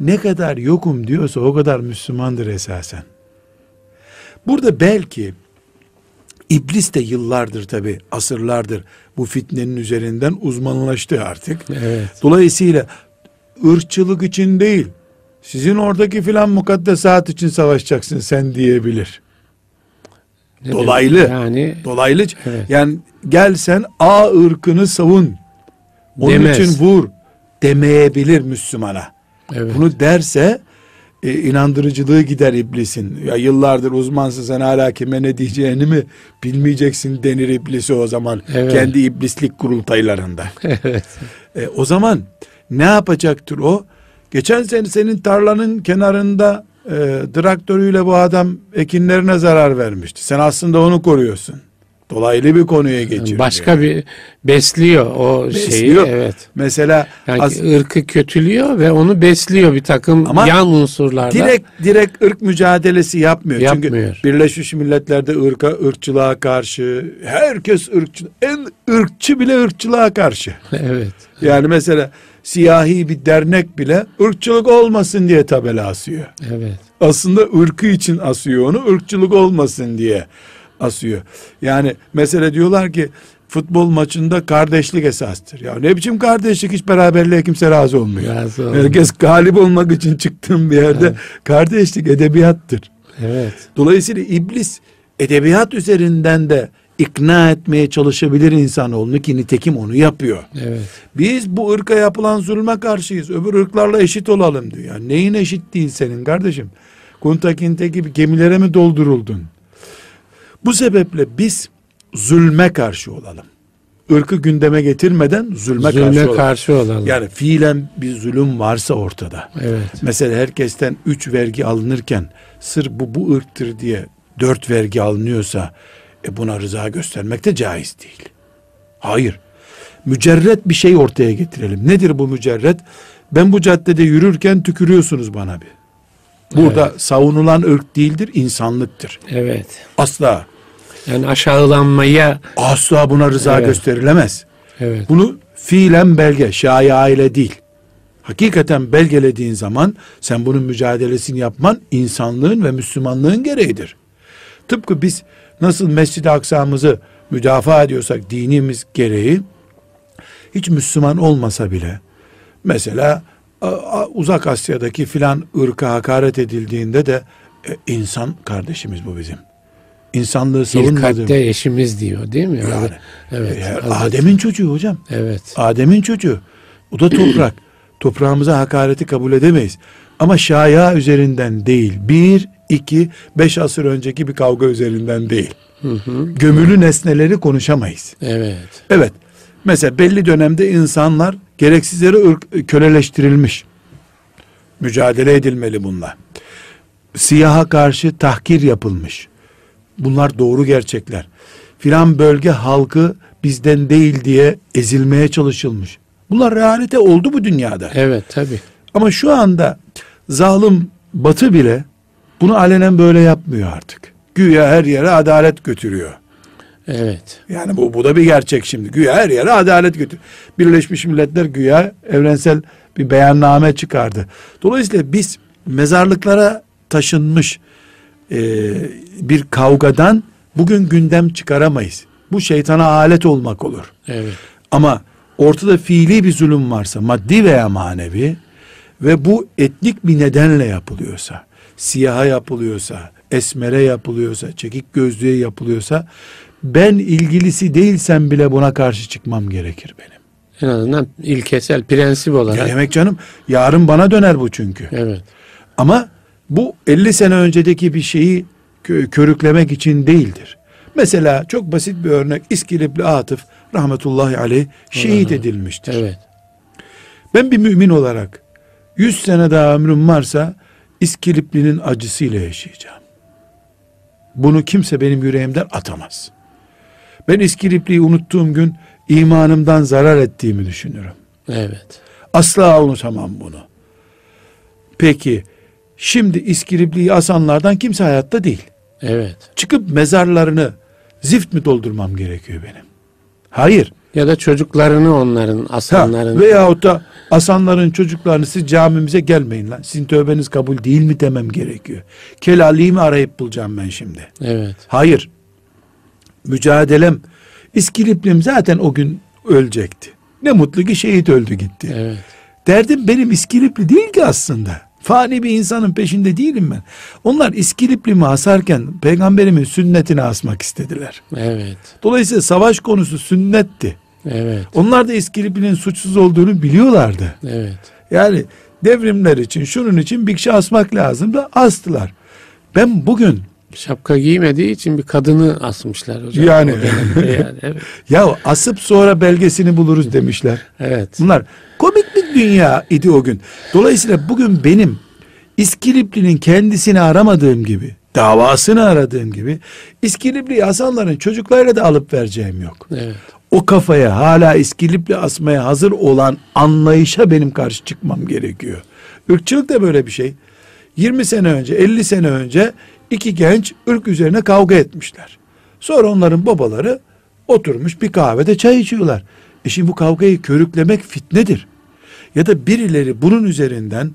ne kadar yokum diyorsa o kadar Müslümandır esasen. Burada belki İblis de yıllardır tabi asırlardır bu fitnenin üzerinden uzmanlaştı artık. Evet. Dolayısıyla ırkçılık için değil sizin oradaki filan mukaddesat için savaşacaksın sen diyebilir. Ne dolaylı. Yani dolaylı. Evet. Yani gel sen A ırkını savun. Onun Demez. için vur demeyebilir Müslümana. Evet. Bunu derse e, inandırıcılığı gider iblisin. Ya yıllardır uzmansın sen hala kime ne diyeceğini mi bilmeyeceksin denir iblisi o zaman. Evet. Kendi iblislik kurultaylarında. (laughs) evet. E, o zaman ne yapacaktır o? Geçen sene senin tarlanın kenarında e, traktörüyle bu adam ekinlerine zarar vermişti. Sen aslında onu koruyorsun. Dolaylı bir konuya geçiyor. Başka bir besliyor o besliyor. şeyi. Evet. Mesela yani az, ırkı kötülüyor ve onu besliyor bir takım ama yan unsurlarla. Direkt direkt ırk mücadelesi yapmıyor. yapmıyor. Çünkü Birleşmiş Milletler'de ırka ırkçılığa karşı herkes ırkçı en ırkçı bile ırkçılığa karşı. (laughs) evet. Yani mesela siyahi bir dernek bile ırkçılık olmasın diye tabela asıyor. Evet. Aslında ırkı için asıyor onu ırkçılık olmasın diye asıyor. Yani mesele diyorlar ki futbol maçında kardeşlik esastır. Ya ne biçim kardeşlik hiç beraberliğe kimse razı olmuyor. Razı Herkes galip olmak için çıktığım bir yerde evet. kardeşlik edebiyattır. Evet. Dolayısıyla iblis edebiyat üzerinden de ikna etmeye çalışabilir insanoğlunu ki nitekim onu yapıyor. Evet. Biz bu ırka yapılan zulme karşıyız. Öbür ırklarla eşit olalım diyor. Yani neyin eşit değil senin kardeşim? Kuntakinte gibi gemilere mi dolduruldun? Bu sebeple biz zulme karşı olalım. Irkı gündeme getirmeden zulme, zulme karşı, olalım. karşı olalım. Yani fiilen bir zulüm varsa ortada. Evet. Mesela herkesten üç vergi alınırken sır bu bu ırktır diye dört vergi alınıyorsa e buna rıza göstermek de caiz değil. Hayır. Mücerret bir şey ortaya getirelim. Nedir bu mücerret? Ben bu caddede yürürken tükürüyorsunuz bana bir. Burada evet. savunulan ırk değildir, insanlıktır. Evet. Asla. Yani aşağılanmaya asla buna rıza evet. gösterilemez. Evet. Bunu fiilen belge, şaya ile değil. Hakikaten belgelediğin zaman sen bunun mücadelesini yapman insanlığın ve Müslümanlığın gereğidir. Tıpkı biz nasıl Mescid-i Aksa'mızı müdafaa ediyorsak dinimiz gereği hiç Müslüman olmasa bile mesela uzak Asya'daki filan ırka hakaret edildiğinde de e, insan kardeşimiz bu bizim insanlığı savunmadı. İlk eşimiz diyor değil mi? Yani, evet. E, Adem'in çocuğu hocam. Evet. Adem'in çocuğu. O da toprak. (clears throat) Toprağımıza hakareti kabul edemeyiz. Ama şaya üzerinden değil. Bir, iki, beş asır önceki bir kavga üzerinden değil. Hı hı. Gömülü nesneleri konuşamayız. Evet. Evet. Mesela belli dönemde insanlar gereksiz yere köleleştirilmiş. Mücadele edilmeli bunlar. Siyaha karşı tahkir yapılmış. Bunlar doğru gerçekler. Filan bölge halkı bizden değil diye ezilmeye çalışılmış. Bunlar realite oldu bu dünyada. Evet tabi. Ama şu anda zalim batı bile bunu alenen böyle yapmıyor artık. Güya her yere adalet götürüyor. Evet. Yani bu, bu da bir gerçek şimdi. Güya her yere adalet götür. Birleşmiş Milletler güya evrensel bir beyanname çıkardı. Dolayısıyla biz mezarlıklara taşınmış e, bir kavgadan bugün gündem çıkaramayız. Bu şeytana alet olmak olur. Evet. Ama ortada fiili bir zulüm varsa maddi veya manevi ve bu etnik bir nedenle yapılıyorsa, siyaha yapılıyorsa, esmere yapılıyorsa, çekik gözlüğe yapılıyorsa ben ilgilisi değilsem bile buna karşı çıkmam gerekir benim. En azından ilkesel prensip olarak. Ne demek canım? Yarın bana döner bu çünkü. Evet. Ama bu 50 sene öncedeki bir şeyi körüklemek için değildir. Mesela çok basit bir örnek İskilipli Atıf rahmetullahi aleyh şehit edilmiştir. Evet. Ben bir mümin olarak 100 sene daha ömrüm varsa İskilipli'nin acısıyla yaşayacağım. Bunu kimse benim yüreğimden atamaz. Ben İskilipli'yi unuttuğum gün imanımdan zarar ettiğimi düşünürüm. Evet. Asla unutamam bunu. Peki şimdi İskilipli'yi asanlardan kimse hayatta değil. Evet. Çıkıp mezarlarını zift mi doldurmam gerekiyor benim? Hayır. Ya da çocuklarını onların asanların. Ha, veyahut da asanların çocuklarını siz camimize gelmeyin lan. Sizin tövbeniz kabul değil mi demem gerekiyor. Kelaliğimi arayıp bulacağım ben şimdi. Evet. Hayır. Mücadelem İskiliplim zaten o gün ölecekti. Ne mutlu ki şehit öldü gitti. Evet. Derdim benim İskilipli değil ki aslında. Fani bir insanın peşinde değilim ben. Onlar İskilipli'mi asarken peygamberimin sünnetini asmak istediler. Evet. Dolayısıyla savaş konusu sünnetti. Evet. Onlar da İskilipli'nin suçsuz olduğunu biliyorlardı. Evet. Yani devrimler için şunun için bir kişi asmak lazım da astılar. Ben bugün Şapka giymediği için bir kadını asmışlar hocam. Yani. (laughs) yani evet. ya asıp sonra belgesini buluruz demişler. Evet. Bunlar komik bir dünya idi o gün. Dolayısıyla bugün benim İskilipli'nin kendisini aramadığım gibi, davasını aradığım gibi İskilipli asanların çocuklarıyla da alıp vereceğim yok. Evet. O kafaya hala İskilipli asmaya hazır olan anlayışa benim karşı çıkmam gerekiyor. Irkçılık da böyle bir şey. 20 sene önce, 50 sene önce iki genç ırk üzerine kavga etmişler. Sonra onların babaları oturmuş bir kahvede çay içiyorlar. E şimdi bu kavgayı körüklemek fitnedir. Ya da birileri bunun üzerinden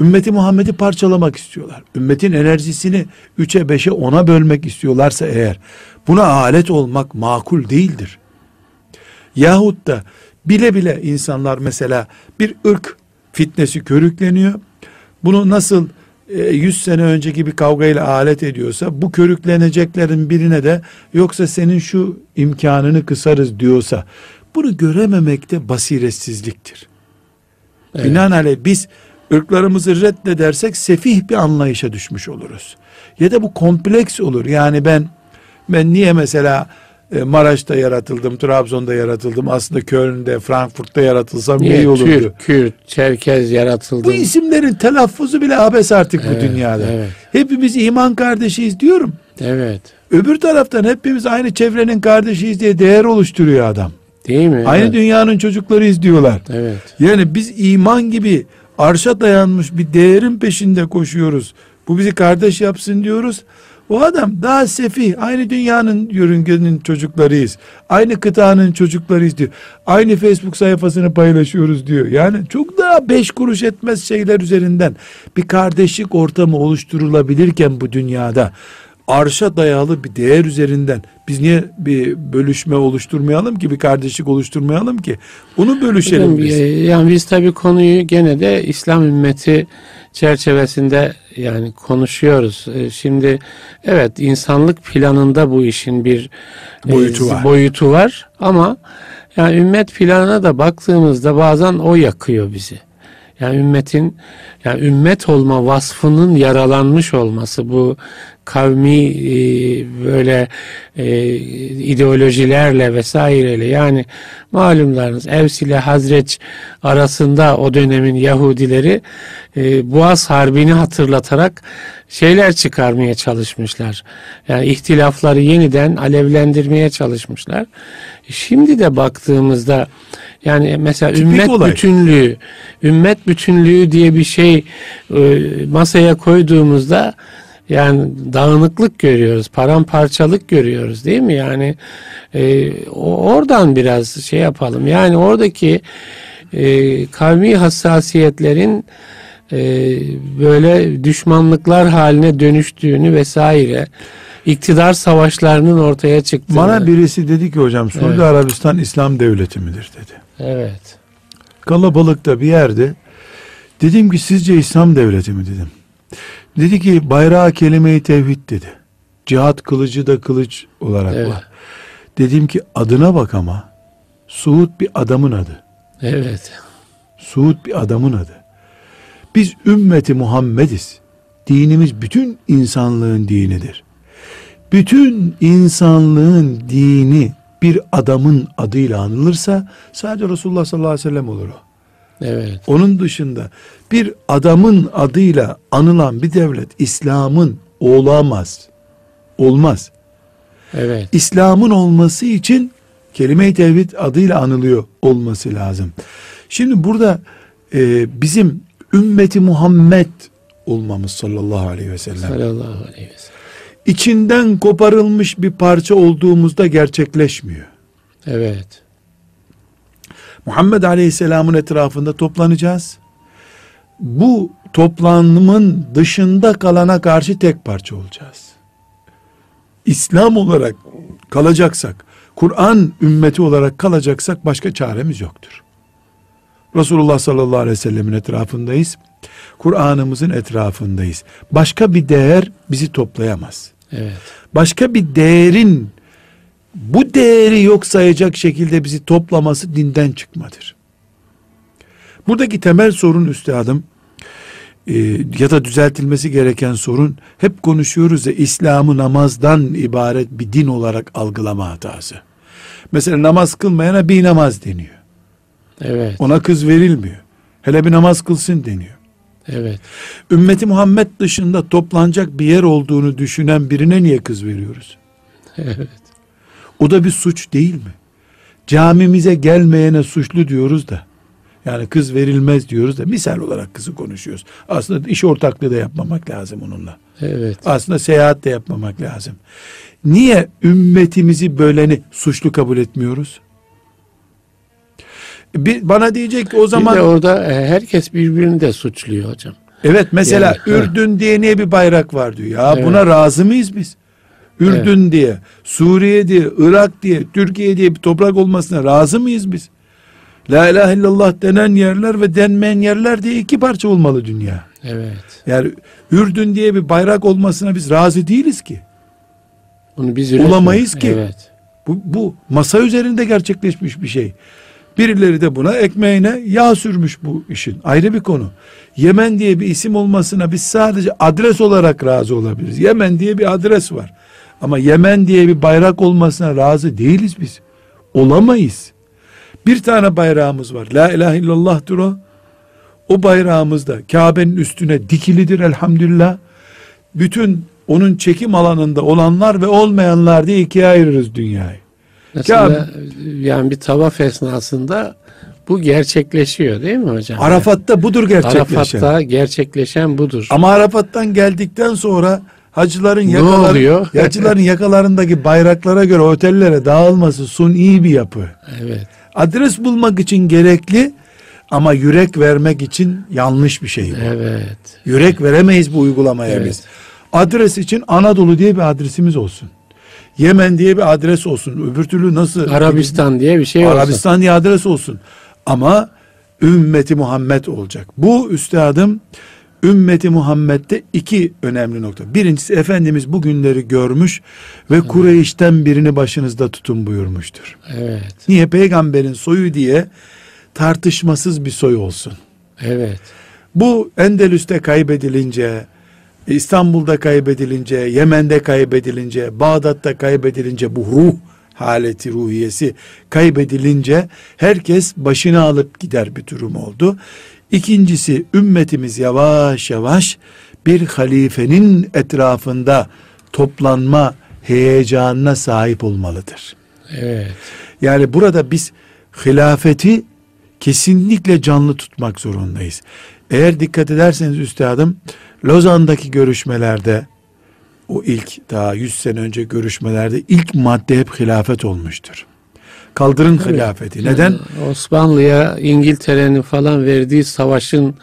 ümmeti Muhammed'i parçalamak istiyorlar. Ümmetin enerjisini üçe beşe ona bölmek istiyorlarsa eğer buna alet olmak makul değildir. Yahut da bile bile insanlar mesela bir ırk fitnesi körükleniyor. Bunu nasıl 100 e, sene önceki bir kavgayla alet ediyorsa bu körükleneceklerin birine de yoksa senin şu imkanını kısarız diyorsa bunu görememekte basiretsizliktir. Evet. Binaenaleyh biz ırklarımızı reddedersek sefih bir anlayışa düşmüş oluruz. Ya da bu kompleks olur. Yani ben ben niye mesela e, Maraş'ta yaratıldım, Trabzon'da yaratıldım. Aslında Köln'de, Frankfurt'ta yaratılsam Niye? iyi olurdu. Türk, Kürt, Çerkez yaratıldım. Bu isimlerin telaffuzu bile abes artık evet, bu dünyada. Evet. Hepimiz iman kardeşiyiz diyorum. Evet. Öbür taraftan hepimiz aynı çevrenin kardeşiyiz diye değer oluşturuyor adam. Değil mi? Aynı evet. dünyanın çocuklarıyız diyorlar. Evet. Yani biz iman gibi arşa dayanmış bir değerin peşinde koşuyoruz. Bu bizi kardeş yapsın diyoruz. O adam daha sefih. Aynı dünyanın yörüngenin çocuklarıyız. Aynı kıtanın çocuklarıyız diyor. Aynı Facebook sayfasını paylaşıyoruz diyor. Yani çok daha beş kuruş etmez şeyler üzerinden bir kardeşlik ortamı oluşturulabilirken bu dünyada arşa dayalı bir değer üzerinden biz niye bir bölüşme oluşturmayalım ki bir kardeşlik oluşturmayalım ki onu bölüşelim biz. Yani biz tabii konuyu gene de İslam ümmeti çerçevesinde yani konuşuyoruz. E, şimdi evet insanlık planında bu işin bir e, boyutu var. Boyutu var ama yani ümmet planına da baktığımızda bazen o yakıyor bizi. Yani ümmetin yani ümmet olma vasfının yaralanmış olması bu kavmi e, böyle e, ideolojilerle vesaireyle yani malumlarınız Evs ile Hazreç arasında o dönemin Yahudileri e, Boğaz Harbi'ni hatırlatarak şeyler çıkarmaya çalışmışlar. Yani ihtilafları yeniden alevlendirmeye çalışmışlar. Şimdi de baktığımızda yani mesela Tipik ümmet olay. bütünlüğü, ümmet bütünlüğü diye bir şey e, masaya koyduğumuzda yani dağınıklık görüyoruz, paramparçalık görüyoruz değil mi? Yani e, oradan biraz şey yapalım. Yani oradaki e, kavmi hassasiyetlerin e, böyle düşmanlıklar haline dönüştüğünü vesaire iktidar savaşlarının ortaya çıktığını. Bana birisi dedi ki hocam Suudi evet. Arabistan İslam devleti midir dedi. Evet. Kalabalıkta bir yerde dedim ki sizce İslam devleti mi dedim. Dedi ki bayrağı kelime-i tevhid dedi. Cihat kılıcı da kılıç olarak evet. var. Dedim ki adına bak ama Suud bir adamın adı. Evet. Suud bir adamın adı. Biz ümmeti Muhammediz. Dinimiz bütün insanlığın dinidir. Bütün insanlığın dini bir adamın adıyla anılırsa sadece Resulullah sallallahu aleyhi ve sellem olur o. Evet. Onun dışında bir adamın adıyla anılan bir devlet İslam'ın olamaz. Olmaz. Evet. İslam'ın olması için kelime-i tevhid adıyla anılıyor olması lazım. Şimdi burada e, bizim ümmeti Muhammed olmamız sallallahu aleyhi ve sellem. Sallallahu aleyhi ve sellem. İçinden koparılmış bir parça olduğumuzda gerçekleşmiyor. Evet. Muhammed Aleyhisselam'ın etrafında toplanacağız. Bu toplanımın dışında kalana karşı tek parça olacağız. İslam olarak kalacaksak, Kur'an ümmeti olarak kalacaksak başka çaremiz yoktur. Resulullah sallallahu aleyhi ve sellemin etrafındayız. Kur'an'ımızın etrafındayız. Başka bir değer bizi toplayamaz. Evet. Başka bir değerin bu değeri yok sayacak şekilde bizi toplaması dinden çıkmadır. Buradaki temel sorun üstadım e, ya da düzeltilmesi gereken sorun hep konuşuyoruz ya İslam'ı namazdan ibaret bir din olarak algılama hatası. Mesela namaz kılmayana bir namaz deniyor. Evet. Ona kız verilmiyor. Hele bir namaz kılsın deniyor. Evet. Ümmeti Muhammed dışında toplanacak bir yer olduğunu düşünen birine niye kız veriyoruz? Evet. O da bir suç değil mi? Camimize gelmeyene suçlu diyoruz da. Yani kız verilmez diyoruz da misal olarak kızı konuşuyoruz. Aslında iş ortaklığı da yapmamak lazım onunla. Evet. Aslında seyahat de yapmamak lazım. Niye ümmetimizi böleni suçlu kabul etmiyoruz? Bir, bana diyecek ki o zaman... Bir de orada e, herkes birbirini de suçluyor hocam. Evet mesela yani, Ürdün diye niye bir bayrak var diyor. Ya evet. buna razı mıyız biz? Ürdün evet. diye, Suriye diye, Irak diye, Türkiye diye bir toprak olmasına razı mıyız biz? La ilahe illallah denen yerler ve denmeyen yerler diye iki parça olmalı dünya. Evet. Yani Ürdün diye bir bayrak olmasına biz razı değiliz ki. Bunu biz olamayız ki. Evet. Bu, bu masa üzerinde gerçekleşmiş bir şey. Birileri de buna ekmeğine yağ sürmüş bu işin. Ayrı bir konu. Yemen diye bir isim olmasına biz sadece adres olarak razı olabiliriz. Yemen diye bir adres var. Ama Yemen diye bir bayrak olmasına razı değiliz biz. Olamayız. Bir tane bayrağımız var. La ilahe illallah'tır o. O bayrağımızda Kabe'nin üstüne dikilidir elhamdülillah. Bütün onun çekim alanında olanlar ve olmayanlar diye ikiye ayırırız dünyayı. Mesela Kabe, yani bir tavaf esnasında bu gerçekleşiyor değil mi hocam? Arafat'ta budur gerçekleşen. Arafat'ta gerçekleşen budur. Ama Arafat'tan geldikten sonra hacıların yakalar, hacıların (laughs) yakalarındaki bayraklara göre otellere dağılması sun iyi bir yapı. Evet. Adres bulmak için gerekli ama yürek vermek için yanlış bir şey bu. Evet. Yürek veremeyiz bu uygulamaya evet. biz. Adres için Anadolu diye bir adresimiz olsun. Yemen diye bir adres olsun. Öbür türlü nasıl? Arabistan diye bir şey olsun. Arabistan diye adres olsun. Ama ümmeti Muhammed olacak. Bu üstadım ümmeti Muhammed'de iki önemli nokta. Birincisi Efendimiz bu günleri görmüş ve evet. Kureyş'ten birini başınızda tutun buyurmuştur. Evet. Niye? Peygamberin soyu diye tartışmasız bir soy olsun. Evet. Bu Endülüs'te kaybedilince, İstanbul'da kaybedilince, Yemen'de kaybedilince, Bağdat'ta kaybedilince bu ruh haleti ruhiyesi kaybedilince herkes başını alıp gider bir durum oldu. İkincisi ümmetimiz yavaş yavaş bir halifenin etrafında toplanma heyecanına sahip olmalıdır. Evet. Yani burada biz hilafeti kesinlikle canlı tutmak zorundayız. Eğer dikkat ederseniz üstadım Lozan'daki görüşmelerde o ilk daha 100 sene önce görüşmelerde ilk madde hep hilafet olmuştur. Kaldırın evet. hilafeti. Neden? Osmanlı'ya İngiltere'nin falan verdiği savaşın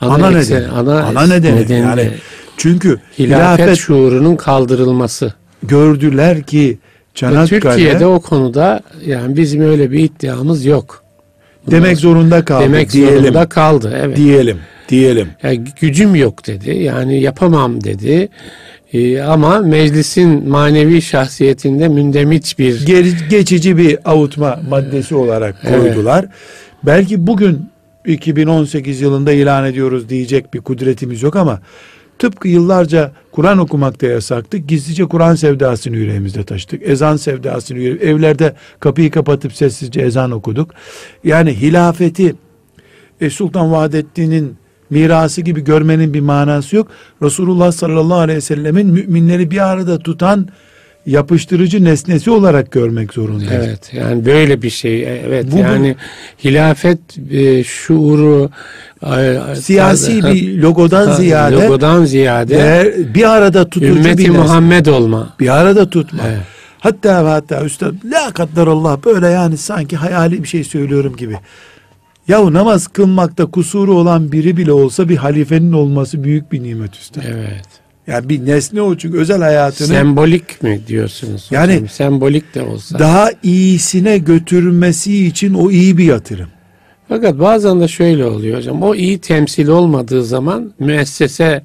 ana, ana nedeni. Ana, ana nedeni. nedeni. Yani çünkü hilafet, hilafet şuurunun kaldırılması. Gördüler ki Çanakkale Türkiye'de o konuda yani bizim öyle bir iddiamız yok. Bundan demek zorunda kaldı. Demek diyelim. zorunda kaldı. Evet. Diyelim. Diyelim. Yani gücüm yok dedi. Yani yapamam dedi. Ee, ama meclisin manevi şahsiyetinde mündemiç bir Ge- geçici bir avutma maddesi olarak koydular. Evet. Belki bugün 2018 yılında ilan ediyoruz diyecek bir kudretimiz yok ama tıpkı yıllarca Kur'an okumakta yasaktık. Gizlice Kur'an sevdasını yüreğimizde taşıdık. Ezan sevdasını yüreğimizde. Evlerde kapıyı kapatıp sessizce ezan okuduk. Yani hilafeti e, Sultan Vahdettin'in mirası gibi görmenin bir manası yok. Resulullah sallallahu aleyhi ve sellemin müminleri bir arada tutan yapıştırıcı nesnesi olarak görmek zorundayız. Evet yani böyle bir şey evet Bu, yani hilafet e, şuuru e, siyasi tarzı, bir logodan ha, ziyade logodan ziyade değer, bir arada tutucu ümmeti bir Muhammed olma. Bir arada tutma. Evet. Hatta ve hatta üstad la Allah böyle yani sanki hayali bir şey söylüyorum gibi. Yahu namaz kılmakta kusuru olan biri bile olsa bir halifenin olması büyük bir nimet üstad. Evet. Yani bir nesne o çünkü özel hayatını. Sembolik mi diyorsunuz? Yani hocam? sembolik de olsa. Daha iyisine götürmesi için o iyi bir yatırım. Fakat bazen de şöyle oluyor hocam. O iyi temsil olmadığı zaman müessese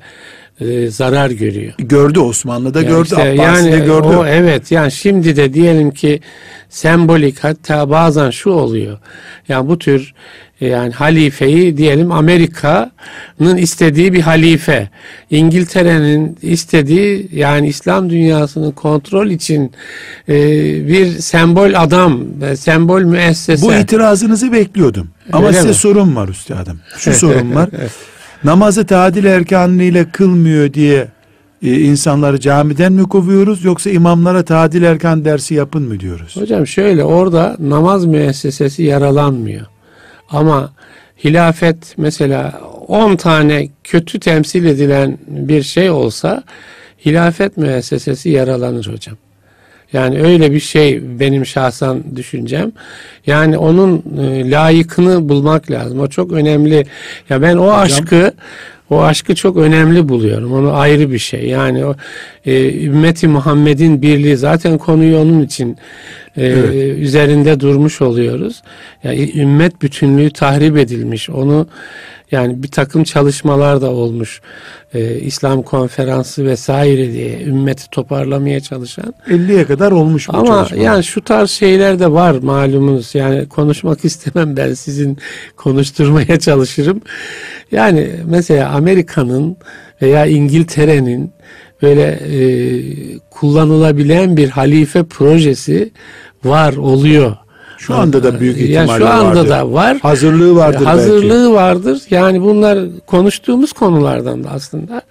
e, zarar görüyor. Gördü Osmanlı'da yani gördü, işte, Abbasi'de yani gördü. O, evet yani şimdi de diyelim ki sembolik hatta bazen şu oluyor. Yani bu tür yani halifeyi diyelim Amerika'nın istediği bir halife. İngiltere'nin istediği yani İslam dünyasının kontrol için e, bir sembol adam, sembol müessese. Bu itirazınızı bekliyordum. Ama Öyle size mi? sorum var üstadım. Şu sorum var. (laughs) Namazı tadil erkanıyla kılmıyor diye e, insanları camiden mi kovuyoruz yoksa imamlara tadil erkan dersi yapın mı diyoruz? Hocam şöyle orada namaz müessesesi yaralanmıyor. Ama hilafet mesela 10 tane kötü temsil edilen bir şey olsa hilafet müessesesi yaralanır hocam. Yani öyle bir şey benim şahsen düşüncem. Yani onun e, layıkını bulmak lazım. O çok önemli. Ya ben o hocam, aşkı o aşkı çok önemli buluyorum. Onu ayrı bir şey. Yani o e, ümmeti Muhammed'in birliği zaten konuyu onun için e, evet. üzerinde durmuş oluyoruz. Yani ümmet bütünlüğü tahrip edilmiş. Onu yani bir takım çalışmalar da olmuş. Ee, İslam konferansı vesaire diye ümmeti toparlamaya çalışan. 50'ye kadar olmuş bu Ama çalışmalar. yani şu tarz şeyler de var malumunuz. Yani konuşmak (laughs) istemem ben sizin konuşturmaya çalışırım. Yani mesela Amerika'nın veya İngiltere'nin böyle e, kullanılabilen bir halife projesi var oluyor. Şu anda da büyük ihtimalle yani şu anda vardır. da var. Hazırlığı vardır Hazırlığı belki. vardır. Yani bunlar konuştuğumuz konulardan da aslında.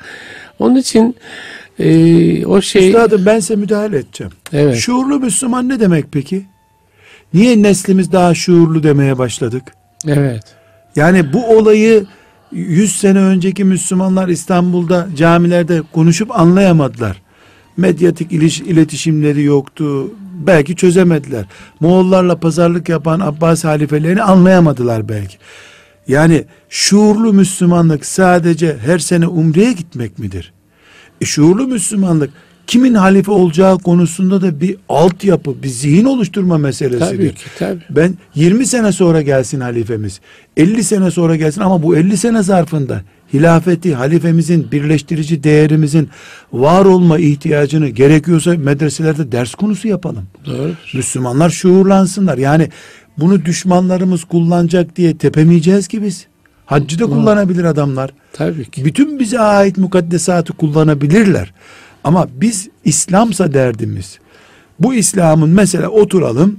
Onun için e, o şey... Üstadım ben size müdahale edeceğim. Evet. Şuurlu Müslüman ne demek peki? Niye neslimiz daha şuurlu demeye başladık? Evet. Yani bu olayı 100 sene önceki Müslümanlar İstanbul'da camilerde konuşup anlayamadılar. Medyatik iletişimleri yoktu. Belki çözemediler. Moğollarla pazarlık yapan Abbas halifelerini anlayamadılar belki. Yani şuurlu Müslümanlık sadece her sene umreye gitmek midir? E şuurlu Müslümanlık kimin halife olacağı konusunda da bir altyapı, bir zihin oluşturma meselesidir. Tabii ki, tabii. Ben 20 sene sonra gelsin halifemiz, 50 sene sonra gelsin ama bu 50 sene zarfında hilafeti, halifemizin, birleştirici değerimizin var olma ihtiyacını gerekiyorsa medreselerde ders konusu yapalım. Doğru. Müslümanlar şuurlansınlar. Yani bunu düşmanlarımız kullanacak diye tepemeyeceğiz ki biz. Haccı da kullanabilir adamlar. Tabii ki. Bütün bize ait mukaddesatı kullanabilirler. Ama biz İslamsa derdimiz. Bu İslam'ın mesela oturalım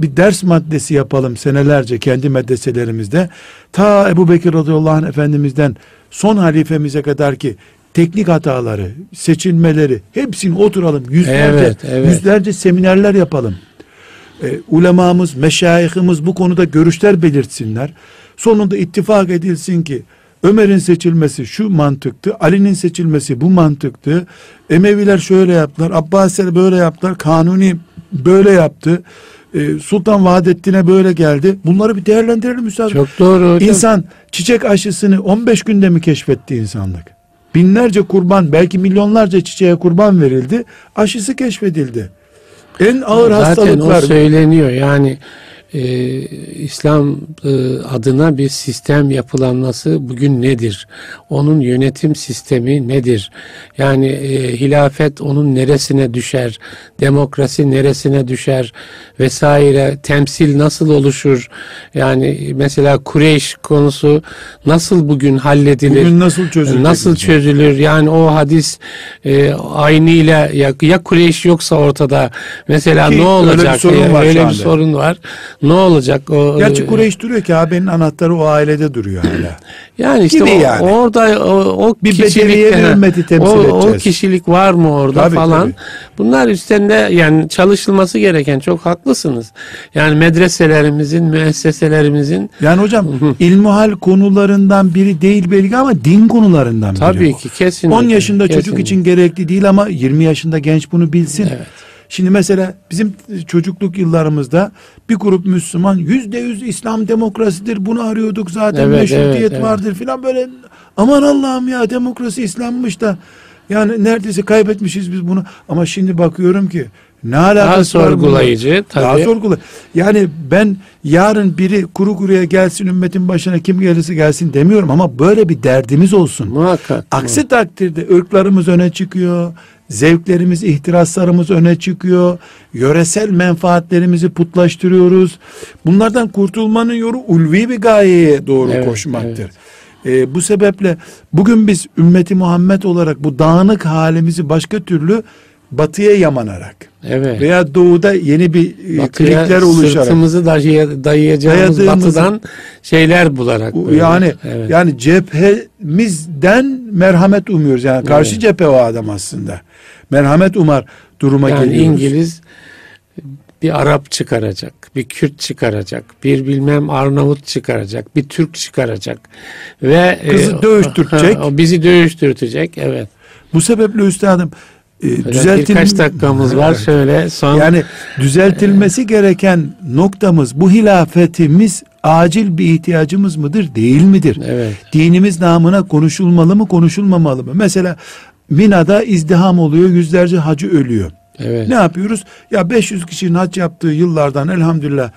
bir ders maddesi yapalım senelerce kendi medreselerimizde. Ta Ebu Bekir radıyallahu anh efendimizden son halifemize kadar ki teknik hataları, seçilmeleri hepsini oturalım. Yüzlerce, evet, evet. yüzlerce seminerler yapalım. E, ulemamız, meşayihimiz bu konuda görüşler belirtsinler. Sonunda ittifak edilsin ki Ömer'in seçilmesi şu mantıktı, Ali'nin seçilmesi bu mantıktı. Emeviler şöyle yaptılar, Abbasiler böyle yaptılar, Kanuni böyle yaptı. E, Sultan Vahdettin'e böyle geldi. Bunları bir değerlendirelim üstad. Çok doğru hocam. İnsan çiçek aşısını 15 günde mi keşfetti insanlık? Binlerce kurban belki milyonlarca çiçeğe kurban verildi. Aşısı keşfedildi. En ağır Zaten hastalıklar. Zaten o söyleniyor yani e, İslam e, adına bir sistem yapılanması bugün nedir? Onun yönetim sistemi nedir? Yani e, hilafet onun neresine düşer? Demokrasi neresine düşer? Vesaire temsil nasıl oluşur? Yani mesela Kureyş konusu nasıl bugün halledilir? Bugün nasıl çözülür? Nasıl çözülür? Yani o hadis e, aynıyla ya, ya Kureyş yoksa ortada mesela Ki, ne olacak? Öyle bir sorun var, öyle bir sorun var. Ne olacak? O, Gerçi e, Kureyş duruyor ki Kabe'nin anahtarı o ailede duruyor hala. (clears throat) yani işte o, yani. orada o, o bir kişilik ümmeti temsil o, edeceğiz. O kişilik var mı orada tabii, falan. Tabii. Bunlar üstünde yani çalışılması gereken çok haklısınız. Yani medreselerimizin, müesseselerimizin Yani hocam ilmuhal konularından biri değil belki ama din konularından biri. Tabii ki kesinlikle. 10 yaşında kesinlikle. çocuk için gerekli değil ama 20 yaşında genç bunu bilsin. Evet. Şimdi mesela bizim çocukluk yıllarımızda bir grup Müslüman yüzde yüz İslam demokrasidir bunu arıyorduk zaten evet, meşrutiyet evet, vardır evet. filan böyle aman Allah'ım ya demokrasi İslam'mış da yani neredeyse kaybetmişiz biz bunu ama şimdi bakıyorum ki ne alakası Daha sorgulayıcı tabii. Daha sorgulayıcı. Yani ben yarın biri kuru kuruya gelsin ümmetin başına kim gelirse gelsin demiyorum ama böyle bir derdimiz olsun. Muhakkak. Aksi muhakkak. takdirde ırklarımız öne çıkıyor zevklerimiz, ihtiraslarımız öne çıkıyor. Yöresel menfaatlerimizi putlaştırıyoruz. Bunlardan kurtulmanın yolu ulvi bir gayeye doğru evet, koşmaktır. Evet. Ee, bu sebeple bugün biz ümmeti Muhammed olarak bu dağınık halimizi başka türlü batıya yamanarak evet. veya doğuda yeni bir e, batıya klikler oluşarak sırtımızı dayay dayayacağımız batıdan şeyler bularak böyle. yani evet. yani cephemizden merhamet umuyoruz yani karşı evet. cephe o adam aslında merhamet umar duruma yani geliyoruz. İngiliz bir Arap çıkaracak, bir Kürt çıkaracak, bir bilmem Arnavut çıkaracak, bir Türk çıkaracak ve kızı e, dövüştürecek. (laughs) bizi dövüştürecek, evet. Bu sebeple üstadım e, düzeltil birkaç dakikamız var şöyle son yani düzeltilmesi gereken noktamız bu hilafetimiz acil bir ihtiyacımız mıdır değil midir? Evet. Dinimiz namına konuşulmalı mı konuşulmamalı mı? Mesela Mina'da izdiham oluyor yüzlerce hacı ölüyor. Evet. Ne yapıyoruz? Ya 500 kişinin hac yaptığı yıllardan elhamdülillah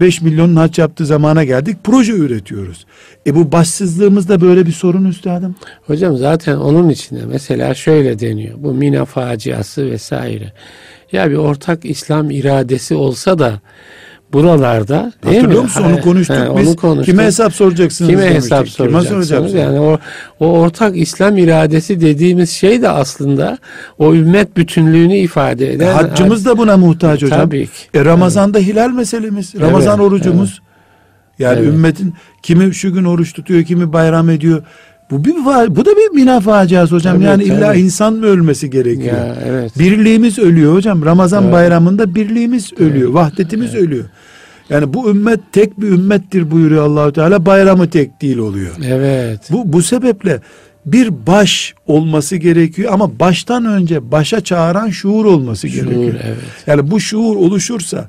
5 milyonun hac yaptığı zamana geldik. Proje üretiyoruz. E bu başsızlığımızda böyle bir sorun üstadım. Hocam zaten onun içinde mesela şöyle deniyor. Bu Mina faciası vesaire. Ya bir ortak İslam iradesi olsa da buralarda değil Hatırlıyor mi? musun onu konuştuk ha, biz. Onu konuştuk. Kime hesap soracaksınız Kime demiştik. hesap soracaksınız? Kime Yani o, o ortak İslam iradesi dediğimiz şey de aslında o ümmet bütünlüğünü ifade eder. E, haccımız da buna muhtaç hocam. Tabii ki. E, Ramazan'da evet. hilal meselemiz. Ramazan evet, orucumuz. Evet. Yani evet. ümmetin kimi şu gün oruç tutuyor, kimi bayram ediyor. Bu bir bu da bir mina faciası hocam. Tabii, yani illa insan mı ölmesi gerekiyor? Ya, evet. Birliğimiz ölüyor hocam. Ramazan evet. bayramında birliğimiz evet. ölüyor. Vahdetimiz evet. ölüyor. Yani bu ümmet tek bir ümmettir buyuruyor Allahu Teala. Bayramı tek değil oluyor. Evet. Bu bu sebeple bir baş olması gerekiyor ama baştan önce başa çağıran şuur olması şuur, gerekiyor. Evet. Yani bu şuur oluşursa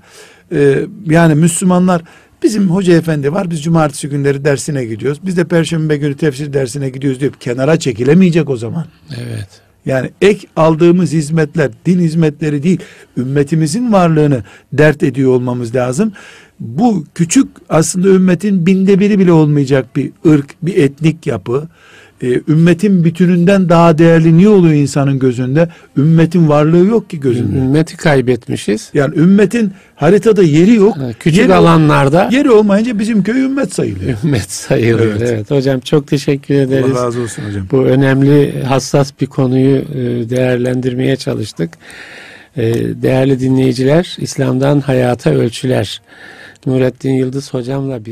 e, yani Müslümanlar Bizim hoca efendi var biz cumartesi günleri dersine gidiyoruz. Biz de perşembe günü tefsir dersine gidiyoruz diyor. Kenara çekilemeyecek o zaman. Evet. Yani ek aldığımız hizmetler din hizmetleri değil ümmetimizin varlığını dert ediyor olmamız lazım. Bu küçük aslında ümmetin binde biri bile olmayacak bir ırk, bir etnik yapı, e, ümmetin bütününden daha değerli niye oluyor insanın gözünde? Ümmetin varlığı yok ki gözünde. Ümmeti kaybetmişiz. Yani ümmetin haritada yeri yok. küçük yeri, alanlarda. Yeri olmayınca bizim köy ümmet sayılıyor. Ümmet sayılıyor. Evet. evet. Hocam çok teşekkür ederiz. Allah razı olsun hocam. Bu önemli hassas bir konuyu e, değerlendirmeye çalıştık. E, değerli dinleyiciler, İslam'dan Hayata Ölçüler. Nurettin Yıldız hocamla bir